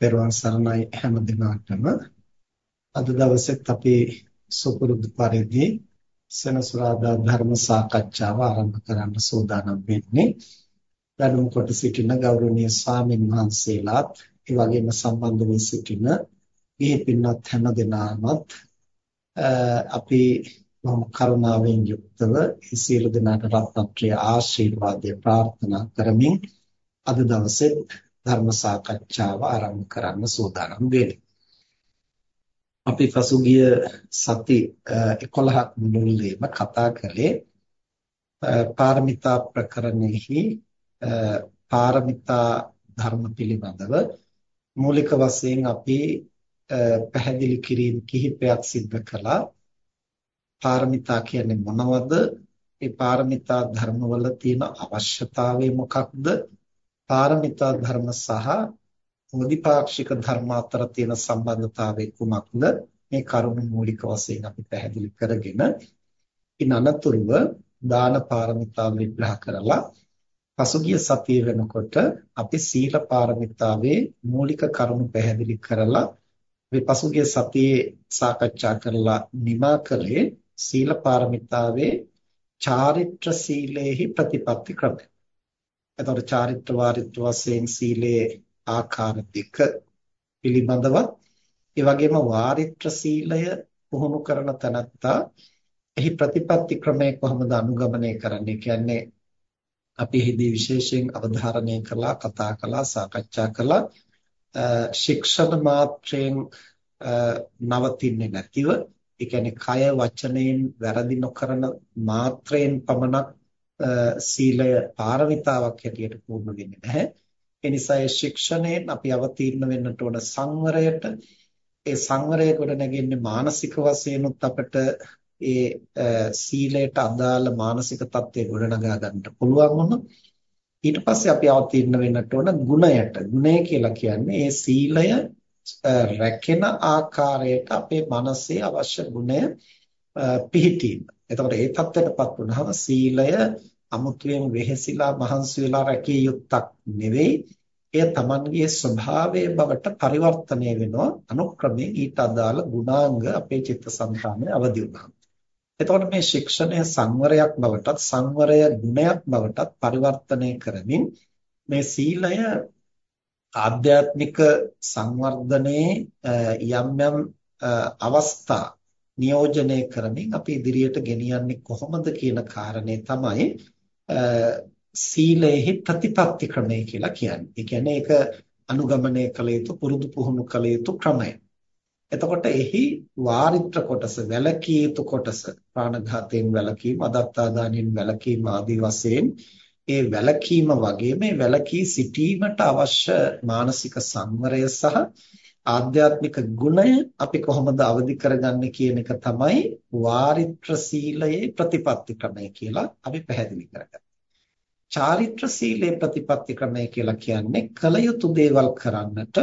පෙරවන් සරණයි හැම දිනකටම අද දවසෙත් අපි සුපුරුදු පරිදි සෙනසුරාදා ධර්ම සාකච්ඡාව ආරම්භ කරන්න සූදානම් වෙන්නේ. වැඩම කොට සිටින ගෞරවනීය ස්වාමින් වහන්සේලාත් ඒ වගේම සම්බන්ධ වී සිටින මේ පින්වත් හැම දෙනාමත් අපි බොහොම කරුණාවෙන් යුක්තව මේ සියලු දෙනාට රත්නත්‍රය ආශිර්වාදය ප්‍රාර්ථනා කරමින් අද දවසේ ධර්ම සාකච්ඡාව ආරම්භ කරන්න සූදානම් වෙන්නේ. අපි පසුගිය සති 11ක් මුළුල්ලේම කතා කළේ පාරමිතා ප්‍රකරණෙහි පාරමිතා ධර්ම පිළිබඳව මූලික වශයෙන් අපි පැහැදිලි කිරීම කිහිපයක් සිදු කළා. පාරමිතා කියන්නේ මොනවද? ඒ පාරමිතා ධර්මවල තියෙන අවශ්‍යතාවය මොකක්ද? පාරමිතා ධර්ම සහ මුදිපාක්ෂික ධර්ම අතර තියෙන සම්බන්ධතාවය කුමක්ද මේ කරුණු මූලික වශයෙන් අපි පැහැදිලි කරගෙන ඉන් අනතුරුව දාන පාරමිතා විග්‍රහ කරලා පසුගිය සතිය වෙනකොට අපි සීල පාරමිතාවේ මූලික කරුණු පැහැදිලි කරලා මේ පසුගිය සතියේ සාකච්ඡා කරලා නිමා කළේ සීල පාරමිතාවේ චාරිත්‍ර සීලේහි ප්‍රතිපත්ති ක්‍රමය. එතකොට චාරිත්‍ර වාරිත්‍ර වශයෙන් සීලේ ආකාර දෙක පිළිබඳවත් ඒ වගේම වාරිත්‍ර සීලය පුහුණු කරන තැනත්තා එහි ප්‍රතිපත්ති ක්‍රමය කොහොමද අනුගමනය කරන්නේ? කියන්නේ අපි එහිදී විශේෂයෙන් අවධාරණය කළා කතා කළා සාකච්ඡා කළා. ශික්ෂණ මාත්‍රයෙන් නවතින්නේ නැතිව ඒ කියන්නේ කය වචනයෙන් වැරදි නොකරන මාත්‍රයෙන් පමණක් සීලය පාරමිතාවක් හැටියට පුහුණු වෙන්නේ නැහැ. ඒ නිසා ඒ ශික්ෂණයෙන් අපි අවතීර්ණ වෙන්නට ඕන සංවරයට ඒ සංවරය කොට නැගෙන්නේ මානසික වශයෙන්ුත් අපිට ඒ සීලයට අදාළ මානසික தත්ත්වය ගොඩනගා ගන්නට පුළුවන් වුණොත් ඊට පස්සේ අපි අවතීර්ණ වෙන්නට ඕන ගුණයට. ගුණය කියලා කියන්නේ ඒ සීලය රැකෙන ආකාරයට අපේ මනසේ අවශ්‍ය ගුණය පිහිටීම. එතකොට ඒ தත්ත්වයටපත් වුණාම සීලය අමුතුවෙන් වෙහෙසිලා මහන්සි වෙලා රැකිය යුත්තක් නෙවෙයි. එය Tamanගේ ස්වභාවයේ බවට පරිවර්තනය වෙනවා අනුක්‍රමයෙන් ඊට අදාළ ගුණාංග අපේ චිත්තසංතානයේ අවදි වුණා. එතකොට මේ ශික්ෂණය සංවරයක් බවටත් සංවරය ගුණයක් බවටත් පරිවර්තනය කරමින් මේ සීලය ආධ්‍යාත්මික සංවර්ධනයේ යම් යම් අවස්ථා නියෝජනය කරමින් අපි ඉදිරියට ගෙනියන්නේ කොහොමද කියන කාරණේ තමයි සීලේහි ප්‍රතිපත්ති ක්‍රමය කියලා කියන්නේ. ඒ කියන්නේ ඒක අනුගමනය කළ යුතු පුරුදු පුහුණු කළ යුතු ක්‍රමය. එතකොට එහි වාරිත්‍ර කොටස වැලකී යුතු කොටස ප්‍රාණඝාතයෙන් වැළකීම, අදත්තාදානයෙන් වැළකීම ආදී වශයෙන් ඒ වැළකීම වගේ මේ වැළකී සිටීමට අවශ්‍ය මානසික සංවරය සහ ආධ්‍යාත්මික ගුණය අපි කොහොමද අවදි කරගන්නේ කියන එක තමයි වාරිත්‍ර සීලයේ ප්‍රතිපත්ති ක්‍රමය කියලා අපි පැහැදිලි කරගත්තා. චාරිත්‍ර සීලයේ ප්‍රතිපත්ති ක්‍රමය කියලා කියන්නේ කල යුතු දේවල් කරන්නට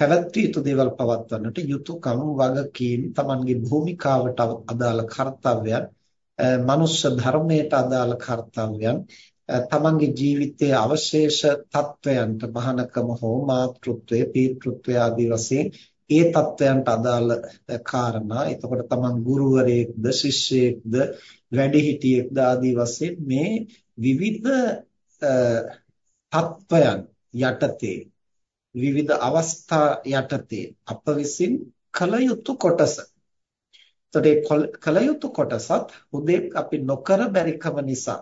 පැවැත්විය යුතු දේවල් පවත්වන්නට යුතුයකම් වගකීම් Tamanගේ භූමිකාවට අදාළ කර්තව්‍යයන් මනුෂ්‍ය ධර්මයට අදාළ කර්තව්‍යයන් තමන්ගේ ජීවිතයේ අවශේෂ තත්වයන්ට මහානකම හෝ මාතෘත්වය පීතෘත්වය ආදී වශයෙන් ඒ තත්වයන්ට අදාළ කාරණා. එතකොට තමන් ගුරුවරයෙක්ද ශිෂ්‍යයෙක්ද වැඩිහිටියෙක්ද ආදී වශයෙන් මේ විවිධ තත්වයන් යටතේ විවිධ අවස්ථා යටතේ අප විසින් කල යුතු කොටස. එතකොට කල යුතු කොටසත් උදෙක් අපි නොකර බැරිකම නිසා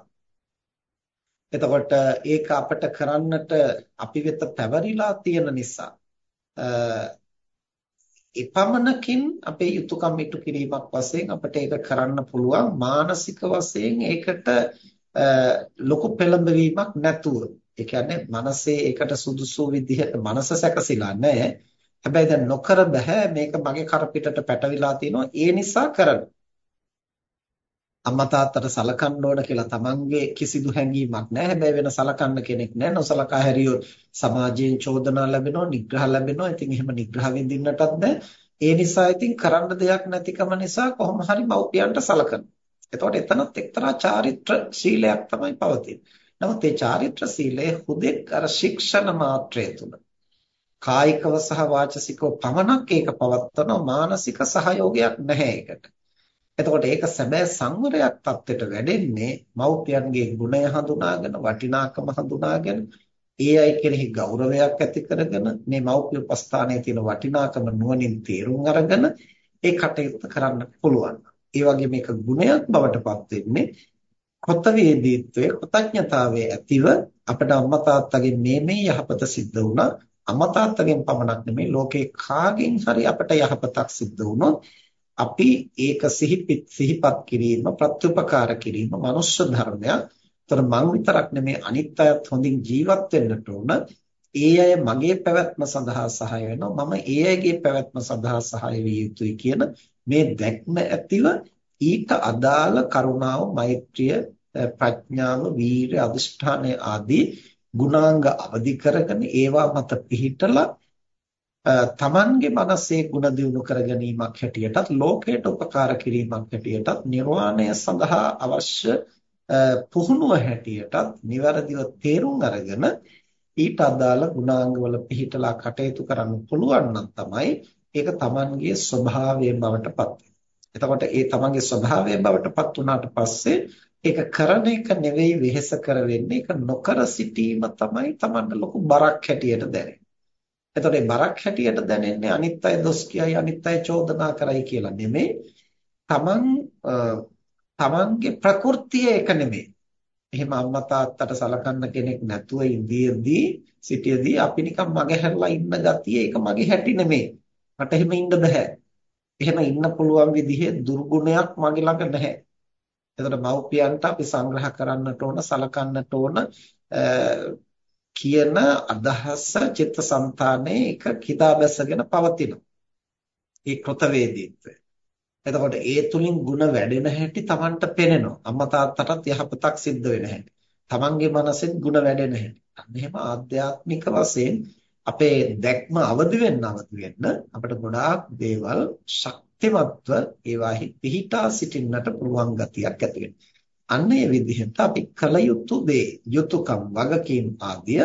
එතකොට ඒක අපිට කරන්නට අපි වෙත පැවරිලා තියෙන නිසා එපමණකින් අපේ යුතුයකම් ඉටු කිරීමක් වශයෙන් අපිට ඒක කරන්න පුළුවන්. මානසික වශයෙන් ඒකට ලොකු පෙළඹවීමක් නැතුව. ඒ කියන්නේ මනසේ ඒකට සුදුසු විදිහට මනස සැකසিলা නැහැ. හැබැයි දැන් නොකර බෑ. මේක මගේ කරපිටට පැටවිලා තියෙනවා ඒ නිසා කරනවා. අම්මා තාත්තට සලකන්න ඕන කියලා තමන්ගේ කිසිදු හැඟීමක් නැහැ. හැබැයි වෙන සලකන්න කෙනෙක් නැහැ. නොසලකා හැරියොත් සමාජයෙන් චෝදනා ලැබෙනවා, නිග්‍රහ ලැබෙනවා. ඉතින් එහෙම නිග්‍රහ විඳින්නටත් බෑ. ඒ නිසා ඉතින් කරන්න දෙයක් නැතිකම නිසා කොහොම හරි මව්පියන්ට සලකනවා. එතකොට එතනත් එක්තරා චාරිත්‍ර ශීලයක් තමයි පවතින්නේ. නමුත් මේ චාරිත්‍ර සීලය හුදෙක් අර ශික්ෂණ මාත්‍රය තුල කායිකව සහ වාචසිකව පමණක් ඒක පවත්වනවා මානසික සහයෝගයක් නැහැ ඒකට. එතකොට ඒක සැබෑ සංවරයක් தත්වෙට වැඩෙන්නේ මව්පියන්ගේ ගුණය හඳුනාගෙන වටිනාකම හඳුනාගෙන ඒ අය කෙරෙහි ගෞරවයක් ඇති කරගෙන මේ මව්පිය උපස්ථානයේ තියෙන වටිනාකම නුවණින් තේරුම් අරගෙන ඒ කටයුත්ත කරන්න පුළුවන්. ඒ වගේ මේක ගුණයක් බවට පත් වෙන්නේ කෘතවේදීත්වයේ කෘතඥතාවයේ ඇතිව අපිට අම්මා තාත්තගෙන් මේ මේ යහපත සිද්ධ වුණා අම්මා තාත්තගෙන් පමණක් නෙමෙයි ලෝකේ කාගෙන් හරි අපිට යහපතක් සිද්ධ වුණොත් අපි ඒක සිහිපත් කිරීම ප්‍රත්‍යුපකාර කිරීම මනුෂ්‍ය ධර්මයක්. ତර මං විතරක් නෙමෙයි අනිත් අයත් හොඳින් ජීවත් වෙන්නට උන ඒ අය මගේ පැවැත්ම සඳහා සහාය වෙනවා මම ඒ අයගේ පැවැත්ම සඳහා සහාය විය යුතුයි කියන මේ දැක්ම ඇතිව ඊට අදාළ කරුණාව මෛත්‍රිය ප්‍රඥාව වීරිය අදිෂ්ඨානය ආදී ගුණාංග අවදි කරගෙන ඒවා මත පිහිටලා තමන්ගේ මනසේ ಗುಣ දියුණු කර ගැනීමක් හැටියටත් ලෝකයට උපකාර කිරීමක් හැටියටත් නිර්වාණය සඳහා අවශ්‍ය පුහුණුව හැටියටත් નિවරදිව තේරුම් අරගෙන ඊට අදාළ ගුණාංගවල පිහිටලා කටයුතු කරන්න පුළුවන් තමයි ඒක තමන්ගේ ස්වභාවය බවට පත් එතකොට ඒ තමන්ගේ ස්වභාවය බවට පත් වුණාට පස්සේ ඒක කරන එක නෙවෙයි වෙහෙස කර වෙන්නේ ඒක නොකර සිටීම තමයි තමන්ට ලොකු බරක් හැටියට දැනෙන්නේ. එතකොට මේ බරක් හැටියට දැනෙන්නේ අනිත් අය දොස් කියයි අනිත් අය චෝදනා කරයි කියලා නෙමෙයි. තමන් තමන්ගේ ප්‍රകൃතිය එක නෙමෙයි. එහෙම අම්මා තාත්තට සලකන්න කෙනෙක් නැතුව ඉඳියදී සිටියදී අපි නිකන් මගහැරලා ඉන්න ගතිය ඒක මගේ හැටි නෙමෙයි. මට එහෙම ඉන්න බෑ. එහෙම ඉන්න පුළුවන් විදිහේ දුර්ගුණයක් මගේ ළඟ නැහැ. එතකොට මව්පියන්ට අපි සංග්‍රහ කරන්නට ඕන සලකන්නට ඕන කියන අදහස චිත්තසංතානයේ එක කිදා බැසගෙන පවතිනවා. ඒ කෘතවේදීත්වය. එතකොට ඒ තුලින් ಗುಣ වැඩෙන හැටි Tamanට පෙනෙනවා. අම්මා තාත්තටත් යහපතක් සිද්ධ වෙන හැටි. Tamanගේ මනසෙත් ಗುಣ වැඩෙන හැටි. අන්න එහෙම ආධ්‍යාත්මික වශයෙන් අපේ දැක්ම අවදි වෙන්න අවදි වෙන්න අපිට ගොඩාක් දේවල් ශක්තිමත්ව ඒවාහි පිහිටා සිටින්නට පුළුවන් ගතියක් ඇති වෙනවා. අන්න ඒ විදිහට අපි කල යුතු දේ යුතුයකම් වගකීම් ආදිය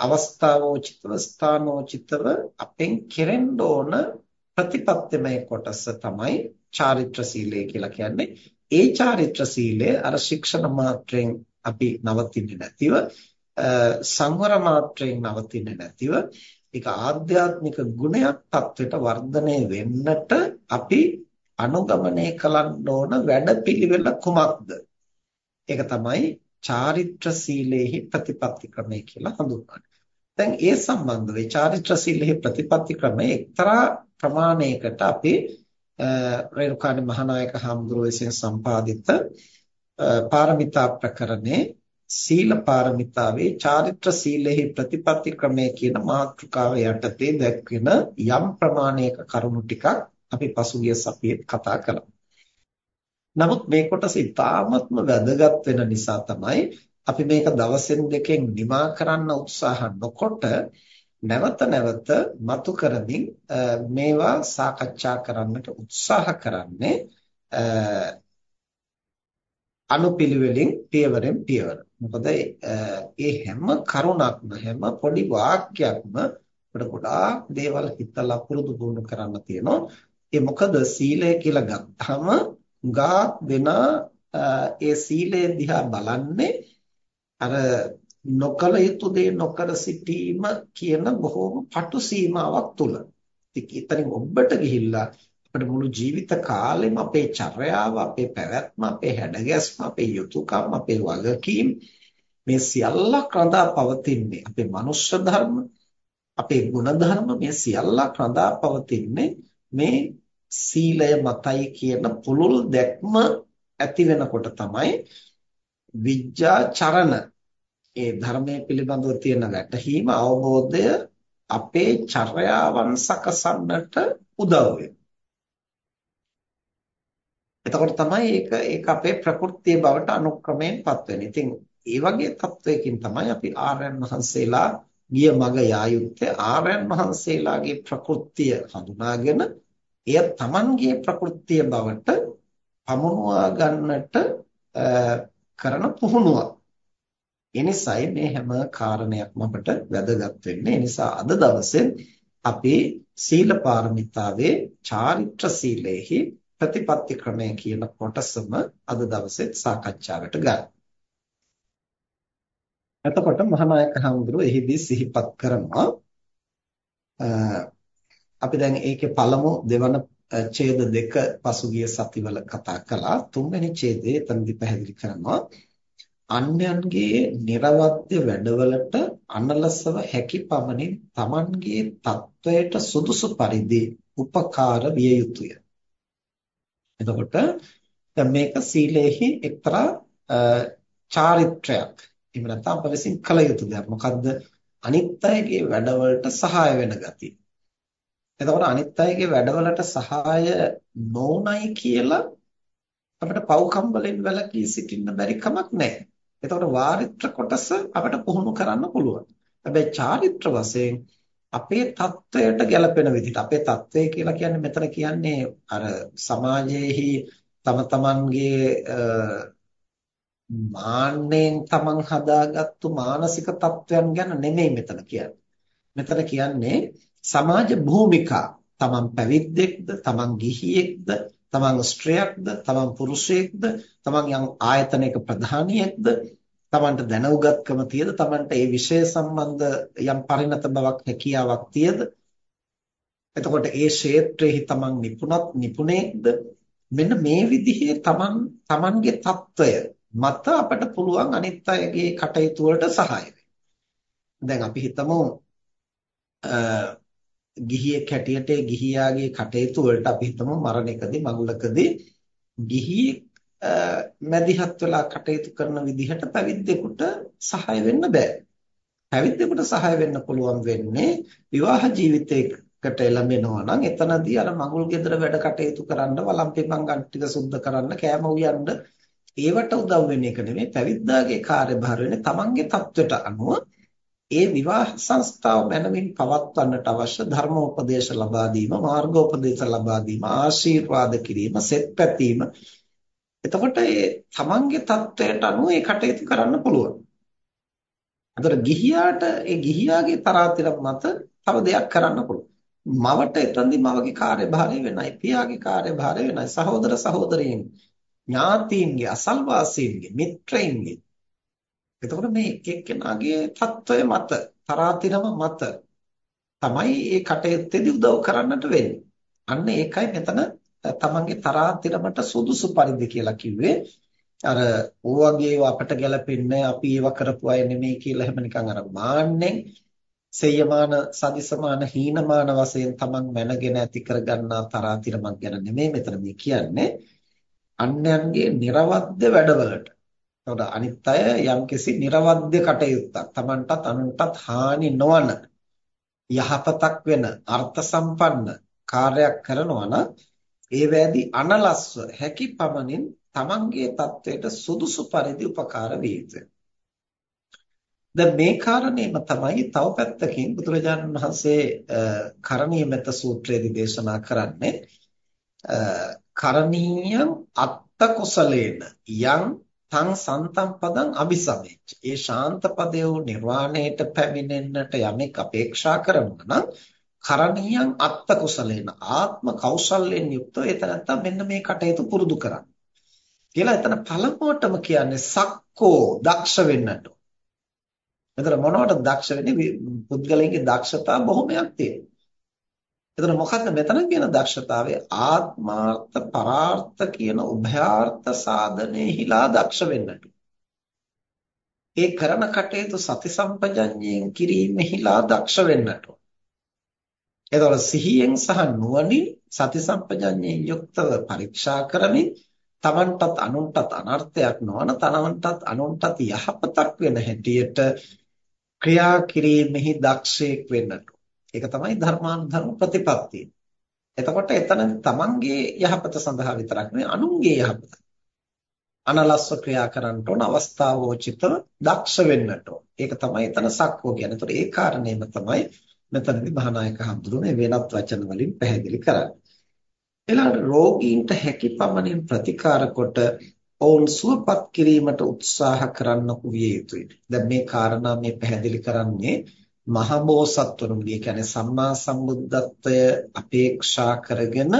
අවස්ථාවෝචිතව ස්ථානෝචිතව අපෙන් කෙරෙන්න ඕන ප්‍රතිපත්තිමය කොටස තමයි චාරිත්‍ර සීලය කියලා කියන්නේ. ඒ චාරිත්‍ර සීලය අර ශික්ෂණ මාත්‍රයෙන් අපි නවතින්නේ නැතිව සංවර මාත්‍රයෙන් නවතින්නේ නැතිව ඒක ආධ්‍යාත්මික ගුණයක් තත්වයට වර්ධනය වෙන්නට අපි අනුගමනය කළන්න ඕන වැඩපිළිවෙල කුමක්ද? ඒක තමයි චාරිත්‍ර සීලේහි ප්‍රතිපත්ති ක්‍රමය කියලා හඳුන්වන්නේ. දැන් ඒ සම්බන්ධ වෙයි චාරිත්‍ර සීලෙහි ප්‍රතිපත්ති ක්‍රමය එක්තරා ප්‍රමාණයකට අපි රේරුකාණේ මහානායක හඳුරෝ විසින් සම්පාදිත පාරමිතා ප්‍රකරණේ සීල පාරමිතාවේ චාරිත්‍ර සීලෙහි ප්‍රතිපත්ති ක්‍රමය කියන මාතෘකාව යටතේ දැක්වෙන යම් ප්‍රමාණයක කරුණු ටිකක් අපි පසුගිය සතියේ කතා කළා. නමුත් මේ කොටස ඉතාමත්ම වැදගත් වෙන නිසා තමයි අපි මේක දවසෙන් දෙකෙන් නිමා කරන්න උත්සාහ නොකොට නැවත නැවත මතු කරමින් මේවා සාකච්ඡා කරන්නට උත්සාහ කරන්නේ අනුපිළිවෙලින් පියවරෙන් පියවර. මොකද ඒ හැම කරුණක්ම හැම පොඩි වාක්‍යයක්ම අපිට ගොඩාක් දේවල් හිතලා පුරුදු පුහුණු කරන්න තියෙනවා. ඒ මොකද සීලය කියලා ගත්තාම ගා දෙන ඒ සීලය දිහා බලන්නේ අර නොකල යුතු දේ නොකර සිටීම කියන බොහෝම පටු සීමාවක් තුල. ඉතින් ඔබට ගිහිල්ලා අපේ මුළු ජීවිත කාලෙම අපේ චර්යාව, අපේ පැවැත්ම, අපේ හැඩගැස්ම, අපේ යුතුයකම්, අපේ වගකීම් මේ සියල්ලක් රඳා පවතින්නේ අපේ මනුෂ්‍ය ධර්ම, අපේ ගුණ ධර්ම මේ සියල්ලක් රඳා පවතින්නේ මේ සීලය මතයි කියන පුළුල් දැක්ම ඇති වෙනකොට තමයි විඥා චරණ ඒ ධර්මයේ පිළිබඳව තියෙන වැටහීම අවබෝධය අපේ චර්යාවන් සකසන්නට උදව් එතකොට තමයි ඒක ඒක අපේ ප්‍රകൃතිය බවට අනුක්‍රමයෙන්පත් වෙන්නේ. ඉතින් ඒ වගේ තත්වයකින් තමයි අපි ආර්යයන් වහන්සේලා ගිය මඟ යා යුත්තේ ආර්යයන් වහන්සේලාගේ ප්‍රകൃතිය හඳුනාගෙන එය Tamanගේ ප්‍රകൃතිය බවට පමුණුවා ගන්නට කරන පුහුණුවක්. එනිසායි මේ හැම කාරණයක්ම අපට වැදගත් වෙන්නේ. ඒ නිසා අද දවසේ අපි සීල පාරමිතාවේ චාරිත්‍ර සීලේහි ප්‍රතිපත්ති ක්‍රමය කියන කොටසම අද දවසේ සාකච්ඡාවට ගන්න. එතකොට මහානායක හඳුරු එහිදී සිහිපත් කරනවා අපි දැන් ඒකේ පළමු දෙවන ඡේද දෙක පසුගිය සතිවල කතා කළා. තුන්වෙනි ඡේදය එතනදී පැහැදිලි කරනවා. අන්‍යයන්ගේ નિરවද්‍ය වැඩවලට අනලසව හැකි පමණින් Tamanගේ தত্ত্বයට සුදුසු පරිදි උපකාර විය යුතුය. එතකොට දැන් මේක සීලේහි එක්තරා චාරිත්‍රයක්. එහෙම නැත්නම් අප විසින් කළ යුතු දෙයක්. මොකද්ද? අනිත් අයගේ වැඩවලට සහාය වෙන ගතිය. එතකොට අනිත් අයගේ වැඩවලට සහාය නොඋනයි කියලා අපිට පව්කම්බලෙන් වැළකී සිටින්න බැරි කමක් නැහැ. එතකොට වාරිත්‍ර කොටස අපිට පුහුණු කරන්න පුළුවන්. හැබැයි චාරිත්‍ර වශයෙන් අපේ தත්වයට ගැලපෙන විදිහට අපේ தත්වය කියලා කියන්නේ මෙතන කියන්නේ අර සමාජයේහි තම තමන්ගේ මාන්නෙන් තමන් හදාගත්තු මානසික தත්වයන් ගැන නෙමෙයි මෙතන කියන්නේ. මෙතන කියන්නේ සමාජ භූමිකා. තමන් පැවිද්දෙක්ද තමන් ගිහියෙක්ද තමන් ස්ත්‍රියක්ද තමන් පුරුෂයෙක්ද තමන් යම් ආයතනයක ප්‍රධානියෙක්ද තමන්ට දැන උගත්කම තියද තමන්ට ඒ විෂය සම්බන්ධ යම් පරිණත බවක් හැකියාවක් තියද? එතකොට ඒ ක්ෂේත්‍රයේ තමන් නිපුණත් නිපුණේක්ද? මෙන්න මේ විදිහේ තමන් තමන්ගේ తত্ত্বය මත අපට පුළුවන් අනිත් අයගේ කටයුතු වලට සහාය වෙන්න. දැන් අපි හිතමු ගිහියෙක් හැටියට ගිහියාගේ කටයුතු වලට අපි හිතමු මරණයකදී මඟුලකදී ගිහියෙක් මැදිහත් වෙලා කටයුතු කරන විදිහට පැවිද්දෙකුට සහාය වෙන්න බෑ. පැවිද්දෙකුට සහාය වෙන්න පුළුවන් වෙන්නේ විවාහ ජීවිතයකට එළඹෙනවා නම් එතනදී අර මඟුල් ගෙදර වැඩ කටයුතු කරන්න වළම් පිපන් ටික සුද්ධ කරන්න කෑම උයන්න ඒවට උදව් වෙන එක නෙමෙයි පැවිද්දාගේ කාර්යභාර වෙන්නේ තමන්ගේ தත්වයට අනුව ඒ විවාහ සංස්ථාව මනමින් පවත්වන්නට අවශ්‍ය ධර්මෝපදේශ ලබා දීම මාර්ගෝපදේශ ලබා දීම ආශිර්වාද කිරීම සෙත් පැතීම එතකොට ඒ තමන්ගේ தත්වයට අනුව ඒ කටයුතු කරන්න පුළුවන්. අතර ගිහියාට ඒ ගිහියාගේ තරාතිරම් මත තව දෙයක් කරන්න පුළුවන්. මවට එතනදී මවගේ කාර්යභාරය වෙනයි, පියාගේ කාර්යභාරය වෙනයි, සහෝදර සහෝදරියන් ඥාතීන්ගේ අසල්වාසීන්ගේ මිත්‍රයින්ගේ එතකොට මේ එක එක්කෙනාගේ தত্ত্বය මත තරාතිරම මත තමයි මේ කටයුත්තේදී උදව් කරන්නට වෙන්නේ. අන්න ඒකයි මෙතන තමන්ගේ තරාතිරමට සුදුසු පරිදි කියලා කිව්වේ. අර ඕවාගේ අපට ගැලපෙන්නේ අපි ඒව කරපු අය නෙමෙයි කියලා හැම නිකන් අර මාන්නෙන් සේයමාන සදිසමාන හීනමාන වශයෙන් තමන් මැනගෙන ඇති කරගන්නා තරාතිරමක් ගැන නෙමෙයි මෙතන මේ කියන්නේ. අන්යන්ගේ නිර්වද්‍ය වැඩවලට එතකොට අනිත් අය යම්කිසි නිර්වද්‍ය කටයුත්තක් Tamanටත් අනුන්ටත් හානි නොවන යහපතක් වෙන අර්ථ සම්පන්න කාර්යයක් කරනවා නම් ඒ වැදී අනලස්ව හැකි පමණින් Tamanගේ தത്വයට සුදුසු පරිදි උපකාර විය යුතුය. දැන් මේ කාරණේම තමයි තව පැත්තකින් බුදුරජාණන් වහන්සේ කරණීය මෙත්ත සූත්‍රයේදී දේශනා කරන්නේ කරණීයම් අත්ත කුසලේන යම් තං සන්තම් පදං අபிසමෙච්ච. ඒ ශාන්ත පදේ වූ නිර්වාණයට පැමිණෙන්නට යමෙක් අපේක්ෂා කරනවා නම් කරණීයම් අත්ත කුසලේන ආත්ම කෞශල්‍යයෙන් යුක්තව එතනත්තා මෙන්න මේ කටයුතු පුරුදු කරන්න. කියලා එතන පළමුවටම කියන්නේ සක්කෝ දක්ෂ වෙන්නට. එතන මොනවට දක්ෂ වෙන්නේ පුද්ගලයන්ගේ දක්ෂතා බොහොමයක් තියෙනවා. එතන මොකක්ද මෙතන කියන දක්ෂතාවය ආත්මාර්ථ පරාර්ථ කියන උභයාර්ථ සාධනෙහිලා දක්ෂ වෙන්නට. ඒ කරන කටයුතු සති සම්පජඤ්ඤයෙන් කිරීමෙහිලා දක්ෂ වෙන්නට. එතකොට සිහියෙන් සහ නුවණින් සති සම්පජඤ්ඤයෙන් යුක්තව පරීක්ෂා කරමින් තමන්ටත් අනුන්ටත් අනර්ථයක් නොවන තමන්ටත් අනුන්ටත් යහපතක් වෙන හැටියට ක්‍රියා කිරීමෙහි දක්ෂයෙක් වෙන්නට. ඒක තමයි ධර්මානුධර්ම ප්‍රතිපත්තිය. එතකොට එතන තමන්ගේ යහපත සඳහා විතරක් නෙවෙයි අනුන්ගේ යහපත. අනලස්ව ක්‍රියා කරන්නට ඕන අවස්ථාවෝචිතව දක්ෂ වෙන්නට ඕන. ඒක තමයි එතන සක්කෝ කියන්නේ. ඒතකොට ඒ කාරණේම තමයි මෙතනදී මහානායක හඳුරුනේ වෙනත් වචන වලින් පැහැදිලි කරන්නේ. ඊළඟට රෝගීන්ට හැකි පමණින් ප්‍රතිකාර කොට ඔවුන් සුවපත් කිරීමට උත්සාහ කරන්නකු විය යුතුයි. දැන් මේ කාරණා මේ පැහැදිලි කරන්නේ මහබෝසත්වරුන්ගේ කියන්නේ සම්මා සම්බුද්ධත්වය අපේක්ෂා කරගෙන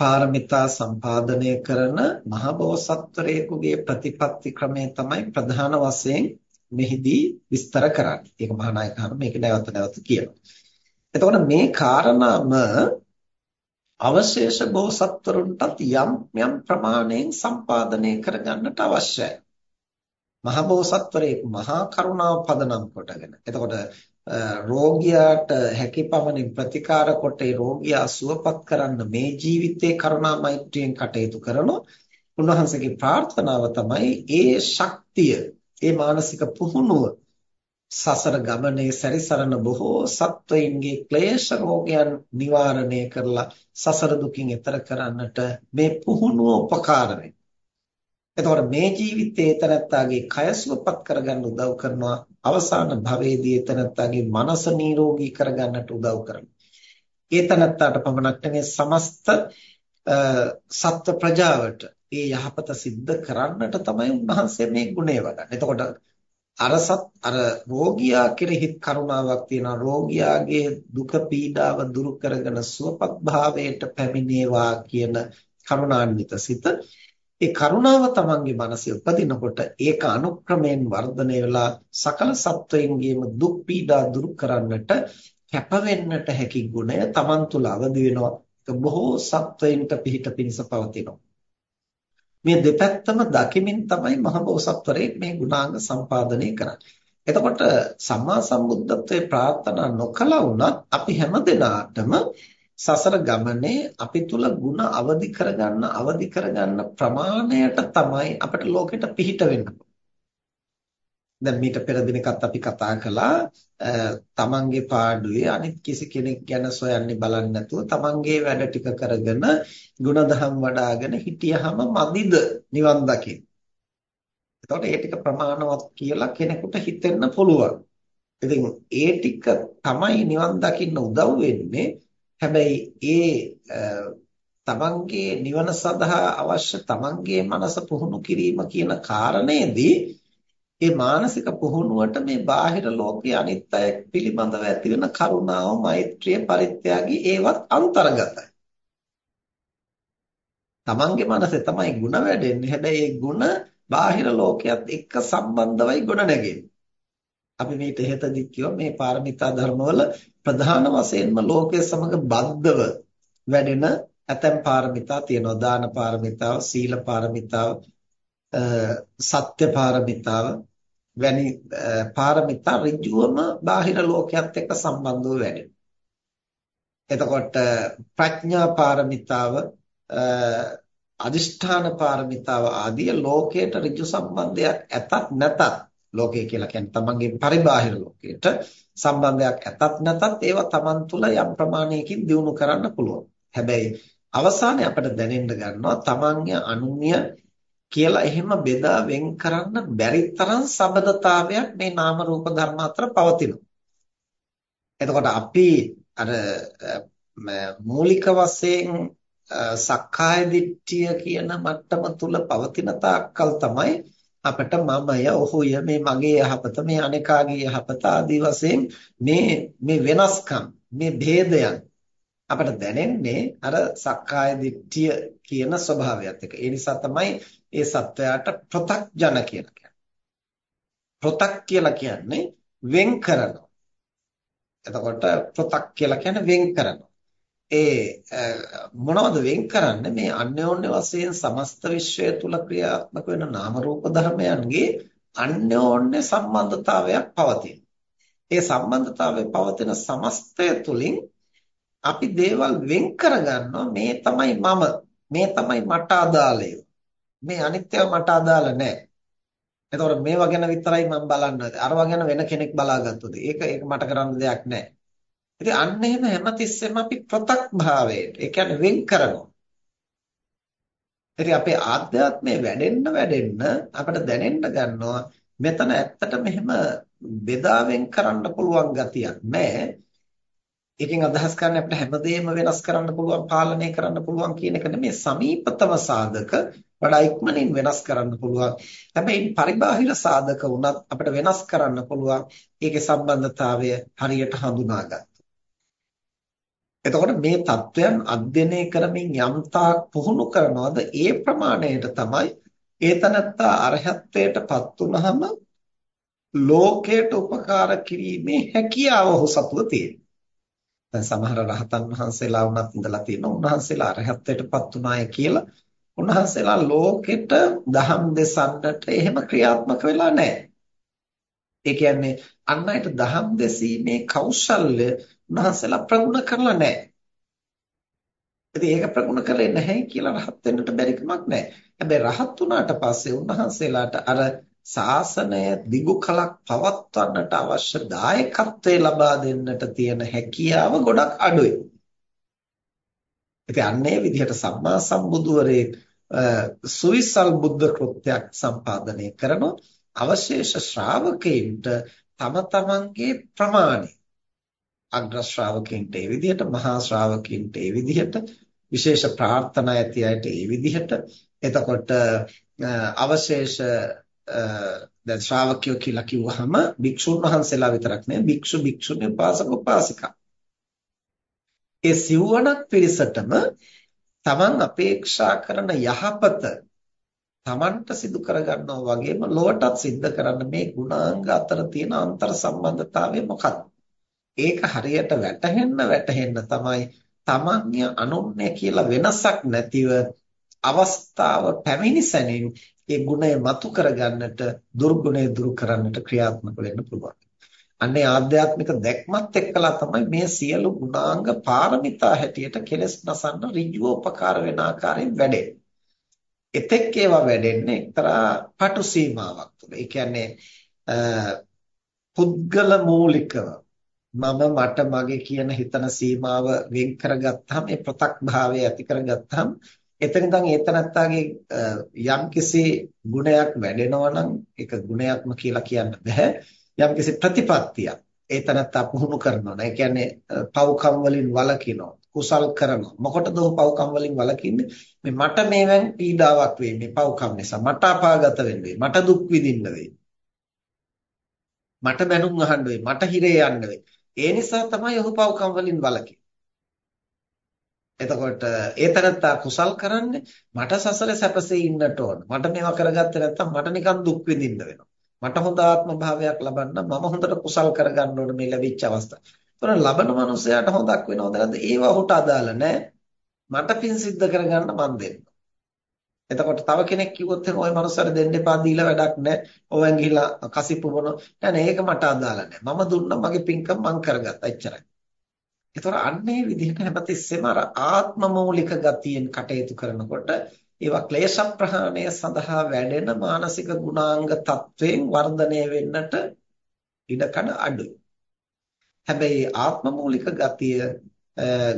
පාරමිතා සම්පාදනය කරන මහබෝසත්වරයෙකුගේ ප්‍රතිපත්ති ක්‍රමය තමයි ප්‍රධාන වශයෙන් මෙහිදී විස්තර කරන්නේ. ඒක මහානායකහම මේක නැවත නැවත කියනවා. එතකොට මේ කාරණාම අවශේෂ බෝසත්වරුන්ටත් යම් යම් ප්‍රමාණයෙන් සම්පාදනය කරගන්නට අවශ්‍යයි. මහා බෝසත්වරයෙක් මහා කරුණාව පදනම් කොටගෙන. එතකොට රෝගියාට හැකියපමණින් ප්‍රතිකාර කොට ඒ රෝගියා සුවපත් කරන්න මේ ජීවිතේ කරුණා මෛත්‍රියෙන් කටයුතු කරනොත් උන්වහන්සේගේ ප්‍රාර්ථනාව තමයි ඒ ශක්තිය, ඒ මානසික පුහුණුව සසර ගමනේ සැරිසරන බොහෝ සත්වයින්ගේ ක්ලේශ රෝගයන් නිවාරණය කරලා සසර දුකින් එතර කරන්නට මේ පුහුණුව උපකාර එතකොට මේ ජීවිතයේ තනත්තාගේ කය සුවපත් කරගන්න උදව් කරනවා අවසාන භවයේදී තනත්තාගේ මනස නිරෝගී කරගන්නට උදව් කරනවා. ඒ තනත්තාට පමණක් නෙමෙයි සමස්ත සත්ව ප්‍රජාවට ඒ යහපත සිද්ධ කරන්නට තමයි උන්වහන්සේ මේ ගුණය වඩන්නේ. එතකොට අරසත් අර රෝගියා කෙරෙහි කරුණාවක් තියෙනවා රෝගියාගේ දුක පීඩාව දුරු කරගෙන සුවපත් භාවයට පැමිණේවා කියන කරුණාන්විත සිත ඒ කරුණාව තමන්ගේ මනසේ උපදිනකොට ඒක අනුක්‍රමයෙන් වර්ධනය වෙලා සකල සත්වයන්ගේම දුක් පීඩා දුරු කරන්නට කැප වෙන්නට හැකි ගුණය තමන් තුළ අවදි වෙනවා බොහෝ සත්වයන්ට පිහිට පිණිස පවතිනවා මේ දෙපැත්තම දකිමින් තමයි මහබෝසත්වරේ මේ ගුණාංග සම්පාදනය කරන්නේ. එතකොට සම්මා සම්බුද්ධත්වයේ ප්‍රාර්ථනා නොකලා වුණත් අපි හැමදෙනාටම සසර ගමනේ අපි තුල ಗುಣ අවදි කරගන්න අවදි කරගන්න ප්‍රමාණයට තමයි අපිට ලෝකෙට පිහිට වෙන්න දැන් මීට පෙර දිනකත් අපි කතා කළා තමන්ගේ පාඩුවේ අනිත් කිසි කෙනෙක් ගැන සොයන්නේ බලන්නේ නැතුව තමන්ගේ වැඩ ටික කරගෙන ಗುಣධම් වඩ아가න හිටියහම මදිද නිවන් දකින්න. එතකොට ඒ ටික ප්‍රමාණවත් කියලා කෙනෙකුට හිතෙන්න පුළුවන්. ඉතින් ඒ ටික තමයි නිවන් දකින්න උදව් වෙන්නේ හැබැයි ඒ තමන්ගේ නිවන සඳහා අවශ්‍ය තමන්ගේ මනස පුහුණු කිරීම කියන කාරණේදී ඒ මානසික පුහුණුවට මේ බාහිර ලෝකයේ අනිත් අය පිළිබඳව ඇති වෙන කරුණාව, මෛත්‍රිය, පරිත්‍යාගී ඒවත් අන්තර්ගතයි. තමන්ගේ මනසේ තමයි ಗುಣ වැඩෙන්නේ. හැබැයි ඒ ಗುಣ බාහිර ලෝකයක් එක්ක සම්බන්ධවයි ගොඩ නැගෙන්නේ. අපි මේ තෙහෙතදි කියව මේ පාරමිතා ධර්මවල ප්‍රධාන වශයෙන්ම ලෝකයේ සමග බද්ධව වැඩෙන ඇතැම් පාරමිතා තියෙනවා. දාන පාරමිතාව, සීල පාරමිතාව, සත්‍ය පාරමිතාව වැනි පාරමිතා ඍජුවම බාහිර ලෝකයක් එක්ක සම්බන්ධව වැඩෙනවා. එතකොට ප්‍රඥා පාරමිතාව අදිෂ්ඨාන පාරමිතාව ආදී ලෝකයට ඍජු සම්බන්ධයක් ඇතත් නැතත් ලෝකය කියලා කියන්නේ තමන්ගේ පරිබාහිර ලෝකයට සම්බන්ධයක් ඇතත් නැතත් ඒවා තමන් තුළ යම් ප්‍රමාණයකින් දියුණු කරන්න පුළුවන්. හැබැයි අවසානයේ අපිට දැනෙන්න ගන්නවා තමන්ගේ අනුන්‍ය කියලා එහෙම බෙදා වෙන් කරන්න බැරි තරම් සබඳතාවයක් මේ නාම රූප ධර්ම අතර පවතිනවා. එතකොට අපි අර මූලික වශයෙන් සක්කාය දිට්ඨිය කියන මට්ටම තුල පවතින තාක්කල් තමයි අපට මමය ඔහුය මේ මගේ යහපත මේ අනේකාගේ යහපත ආදී වශයෙන් මේ මේ වෙනස්කම් මේ ભેදයන් අපට දැනෙන්නේ අර සක්කාය දිට්ඨිය කියන ස්වභාවයත් එක්ක. ඒ නිසා තමයි ඒ සත්වයාට පෘ탁ජන කියලා කියන්නේ. පෘ탁 කියලා කියන්නේ වෙන් කරනවා. එතකොට පෘ탁 කියලා කියන්නේ වෙන් කරනවා. ඒ මොනවද වෙන් කරන්නේ මේ අන්‍යෝන්‍ය වශයෙන් සමස්ත විශ්වය තුල ක්‍රියාත්මක වෙන නාම රූප ධර්මයන්ගේ අන්‍යෝන්‍ය සම්බන්ධතාවයක් පවතින. ඒ සම්බන්ධතාවය පවතින සමස්තය තුලින් අපි දේවල් වෙන් කරගන්නවා මේ තමයි මම මේ තමයි මට අදාළ මේ අනිත්‍යව මට අදාළ නැහැ. එතකොට මේවා ගැන විතරයි මම බලන්නේ. අරවා ගැන වෙන කෙනෙක් බලාගත්තොත් ඒක ඒක මට කරන්න දෙයක් නැහැ. ඉතින් අන්න එහෙම හැමතිස්සෙම අපි ප්‍රතක් භාවයට ඒ කියන්නේ වෙන් කරනවා. ඉතින් අපේ ආධ්‍යාත්මය වැඩෙන්න වැඩෙන්න අපිට දැනෙන්න ගන්නවා මෙතන ඇත්තට මෙහෙම බෙදා වෙන් කරන්න පුළුවන් ගතියක් නැහැ. ඒකෙන් අදහස් කරන්නේ අපිට හැමදේම වෙනස් කරන්න පුළුවන් පාලනය කරන්න පුළුවන් කියන එක නෙමෙයි සමීපතම සාධක වඩා ඉක්මනින් වෙනස් කරන්න පුළුවන්. හැබැයි පරිබාහිර සාධක වුණත් අපිට වෙනස් කරන්න පුළුවන්. ඒකේ සම්බන්ධතාවය හරියට හඳුනාගන්න. එතකොට මේ தත්වයන් අධ්‍යයනය කරමින් යම්තාක් පුහුණු කරනවද ඒ ප්‍රමාණයට තමයි ඒතනත්තා අරහත්ත්වයටපත් වුනහම ලෝකයට උපකාර කිරීමේ හැකියාව ඔහු සතුව තියෙනවා. දැන් සමහර රහතන් වහන්සේලා වුණත් ඉඳලා තියෙනවා. උන්වහන්සේලා අරහත්ත්වයටපත් උනාය කියලා උන්වහන්සේලා ලෝකෙට දහම් දෙසන්නට එහෙම ක්‍රියාත්මක වෙලා නැහැ. ඒ කියන්නේ අන් අයට දහම් දෙසීමේ කෞශල්‍ය උන්වහන්සේලා ප්‍රගුණ කරලා නැහැ. ඉතින් ඒක ප්‍රගුණ කරේ නැහැ කියලා රහත් වෙන්නට බැරි කමක් නැහැ. හැබැයි රහත් වුණාට පස්සේ උන්වහන්සේලාට අර ශාසනය දිගු කලක් පවත්වන්නට අවශ්‍ය දායකත්වය ලබා දෙන්නට තියෙන හැකියාව ගොඩක් අඩුයි. ඉතින් අන්නේ විදිහට සම්මා සම්බුදුවරේ සුවිසල් බුද්ධ කෘත්‍යයක් සම්පාදනය කරන අවශේෂ ශ්‍රාවකයින්ට තම තමන්ගේ ප්‍රමාණය අග්‍ර ශ්‍රාවකයින්ට ඒ විදිහට මහා ශ්‍රාවකයින්ට ඒ විදිහට විශේෂ ප්‍රාර්ථනා ඇති අයට ඒ විදිහට එතකොට අවශේෂ දැන් ශ්‍රාවකයෝ කියලා කිව්වහම භික්ෂුන් වහන්සේලා විතරක් නෙවෙයි භික්ෂු භික්ෂුණී උපාසක උපාසිකා ඒ සිව්වණක් පිරිසටම තමන් අපේක්ෂා කරන යහපත තමන්ට සිදු කරගන්නවා වගේම ලොවටත් සිද්ධ කරන්න මේ ගුණාංග අතර තියෙන අන්තර් සම්බන්ධතාවය මොකක්ද? ඒක හරියට වැටහෙන්න වැටහෙන්න තමයි තමන්ය අනුන්‍ය කියලා වෙනසක් නැතිව අවස්ථාව පැමිණි සැනින් ඒ ගුණය මතු කරගන්නට දුර්ගුණය දුරු කරන්නට ක්‍රියාත්මක වෙන්න පුළුවන්. අන්නේ ආධ්‍යාත්මික දැක්මත් එක්කලා තමයි මේ සියලු ගුණාංග පාරමිතා හැටියට කෙලස් නසන්න ඍජුව උපකාර වෙන ආකාරයෙන් වැඩෙන්නේ. එතෙක් ඒවා වැඩෙන්නේ එක්තරා පටු සීමාවක් තුළ. ඒ කියන්නේ පුද්ගල මූලිකව මම මට මගේ කියන හිතන සීමාව වෙන් කරගත්තාම ඒ ප්‍රතක් භාවය ඇති කරගත්තාම එතන ඉඳන් ඒතනත්තාගේ යම්කිසි ගුණයක් වැඩෙනවා නම් ඒක ගුණයක්ම කියලා කියන්න බෑ. යම්කිසි ප්‍රතිපත්තියක් ඒතනත්තා පුහුණු කරනවා නේ කියන්නේ පව්කම් වලින් වළකිනවා කුසල් කරනවා. මොකටද ਉਹ පව්කම් වලින් වළකින්නේ? මේ මට මේවෙන් පීඩාවක් වෙයි මේ පව්කම් නිසා. මට අපාගත වෙන්න වෙයි මට දුක් විඳින්න වෙයි. මට බැනුම් අහන්න වෙයි මට හිරේ යන්න වෙයි. ඒ නිසා තමයි ඔහු පව්කම් වලින් වළකින්නේ එතකොට ඒ තනත්තා කුසල් කරන්නේ මට සසරේ සැපසේ ඉන්නට ඕන. මට මේවා කරගත්තේ නැත්නම් මට නිකන් දුක් විඳින්න වෙනවා. මට හොඳ ආත්ම භාවයක් ලබන්න මම හොඳට කුසල් කරගන්න ඕන මේ ලැබිච්ච අවස්ථාව. ඒතර ලබන මනුස්සයාට හොඳක් වෙනවද නැද්ද? ඒවා ඔහුට අදාළ නැහැ. මට පින් සිද්ධ කරගන්න මන් දෙන්න. එතකොට තව කෙනෙක් කිව්වොත් එහෙනම් ওই මනුස්සයාට දෙන්න එපා දීලා වැඩක් නැහැ. ඕවෙන් ගිහිලා කසිප්පු බොන. නෑ නෑ ඒක මට අදාළ නැහැ. මම දුන්නා මගේ පින්කම් මං කරගත්තා. එච්චරයි. ඒතර අන්නේ විදිහට හැමතිස්සෙම අර ආත්ම මූලික ගතියෙන් කටයුතු කරනකොට ඒවා ක්ලේශ ප්‍රහාණය සඳහා වැඩෙන මානසික ගුණාංග තත්වයෙන් වර්ධනය වෙන්නට ඉඩකඩ අඩුයි. හැබැයි ආත්ම මූලික ගතිය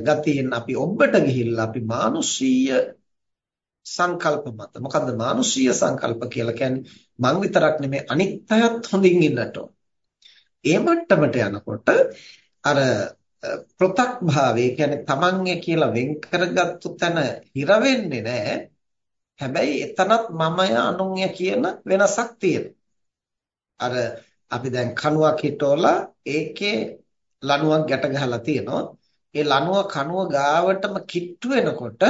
ගතියෙන් අපි ඔබට ගිහිල්ලා අපි මානුෂීය සංකල්ප මත මොකද්ද මානුෂීය සංකල්ප කියලා කියන්නේ මං විතරක් නෙමෙයි අනිත් අයත් හොඳින් ඉන්නට ඕන. ඒ මට්ටමට යනකොට අර පෘ탁 භාවය කියන්නේ තමන්ගේ කියලා වෙන් කරගත්තු තැන හිර වෙන්නේ නැහැ. හැබැයි එතනත් මමය අනුන්ය කියන වෙනසක් තියෙනවා. අර අපි දැන් කණුවක් හිටවලා ඒකේ ලණුවක් ගැට ගහලා තියෙනවා. ඒ ලණුව කණුව ගාවටම කිට්ටු වෙනකොට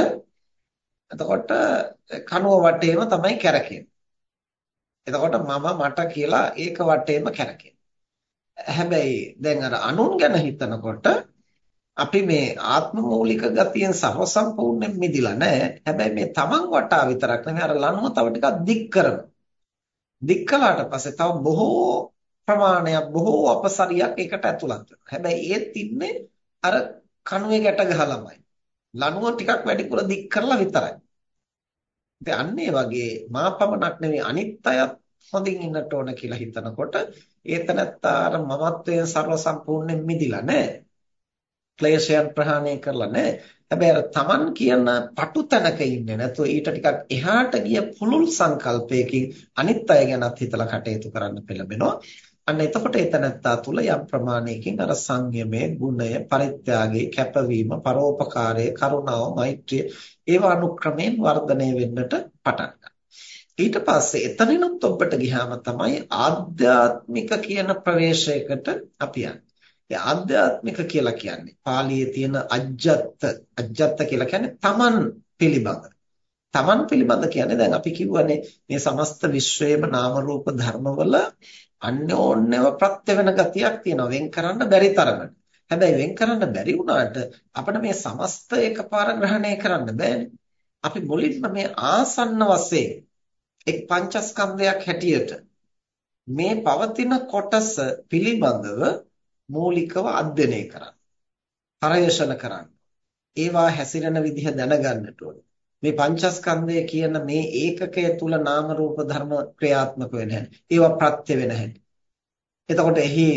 එතකොට කණුව වටේම තමයි කැරකෙන්නේ. එතකොට මම මට කියලා ඒක වටේම කැරකෙනවා. හැබැයි දැන් අර අනුන් ගැන හිතනකොට අපි මේ ආත්ම මූලික ගතියෙන් සර්ව සම්පූර්ණයෙන් මිදිලා නැහැ. හැබැයි මේ තමන් වටා විතරක් නෙමෙයි අර ලනුව තව ටිකක් දික් කරනවා. දික් කළාට පස්සේ තව බොහෝ ප්‍රමාණයක් බොහෝ අපසරියක් ඒකට ඇතුළත් වෙනවා. හැබැයි ඒත් ඉන්නේ අර කණුවේ ගැට ගහලාමයි. ලනුව ටිකක් වැඩිපුර දික් කරලා විතරයි. ඉතින් අන්න ඒ වගේ මාපමණක් නෙමෙයි අනිත් අයත් හොඳින් ඉන්නට ඕන කියලා හිතනකොට ඒතනත්තාර මමත්වයෙන් ਸਰව සම්පූර්ණයෙන් මිදිලා නැහැ. ක්ලේශයන් ප්‍රහාණය කරලා නැහැ. හැබැයි අර Taman කියන පටු තැනක ඉන්නේ නැතුව ඊට ටිකක් එහාට ගිය පුළුල් සංකල්පයකින් අනිත් අය ගැනත් හිතලා කටයුතු කරන්න පෙළඹෙනවා. අන්න එතකොට එතනත්තා තුල යම් ප්‍රමාණයකින් අර සංයමය, ගුණය, පරිත්‍යාගය, කැපවීම, පරෝපකාරය, කරුණාව, මෛත්‍රිය ඒවා අනුක්‍රමයෙන් වර්ධනය වෙන්නට පටන් ඊට පස්සේ එතනිනුත් ඔබට ගියාම තමයි ආධ්‍යාත්මික කියන ප්‍රවේශයකට අපි යන්නේ. ඒ ආධ්‍යාත්මික කියලා කියන්නේ පාලියේ තියෙන අජ්ජත් අජ්ජත් කියලා කියන්නේ තමන් පිළිබඳ. තමන් පිළිබඳ කියන්නේ දැන් අපි කියවනේ මේ සමස්ත විශ්වයේම නාම රූප ධර්මවල අන්‍යෝන්‍යව ප්‍රත්‍ය වෙන ගතියක් තියෙනවා වෙන් කරන්න බැරි තරමට. හැබැයි වෙන් කරන්න බැරි වුණාට අපිට මේ සමස්ත එකපාර ග්‍රහණය කරන්න බෑනේ. අපි මුලින්ම මේ ආසන්න වශයෙන් එක් පංචස්කන්ධයක් හැටියට මේ පවතින කොටස පිළිබඳව මූලිකව අධ්‍යයනය කරන්න. පරයෂණ කරන්න. ඒවා හැසිරෙන විදිහ දැනගන්නට ඕනේ. මේ පංචස්කන්ධය කියන මේ ඒකකය තුල නාම රූප ධර්ම ක්‍රියාත්මක වෙන හැටි. ඒවා ප්‍රත්‍ය වෙන හැටි. එතකොට එහි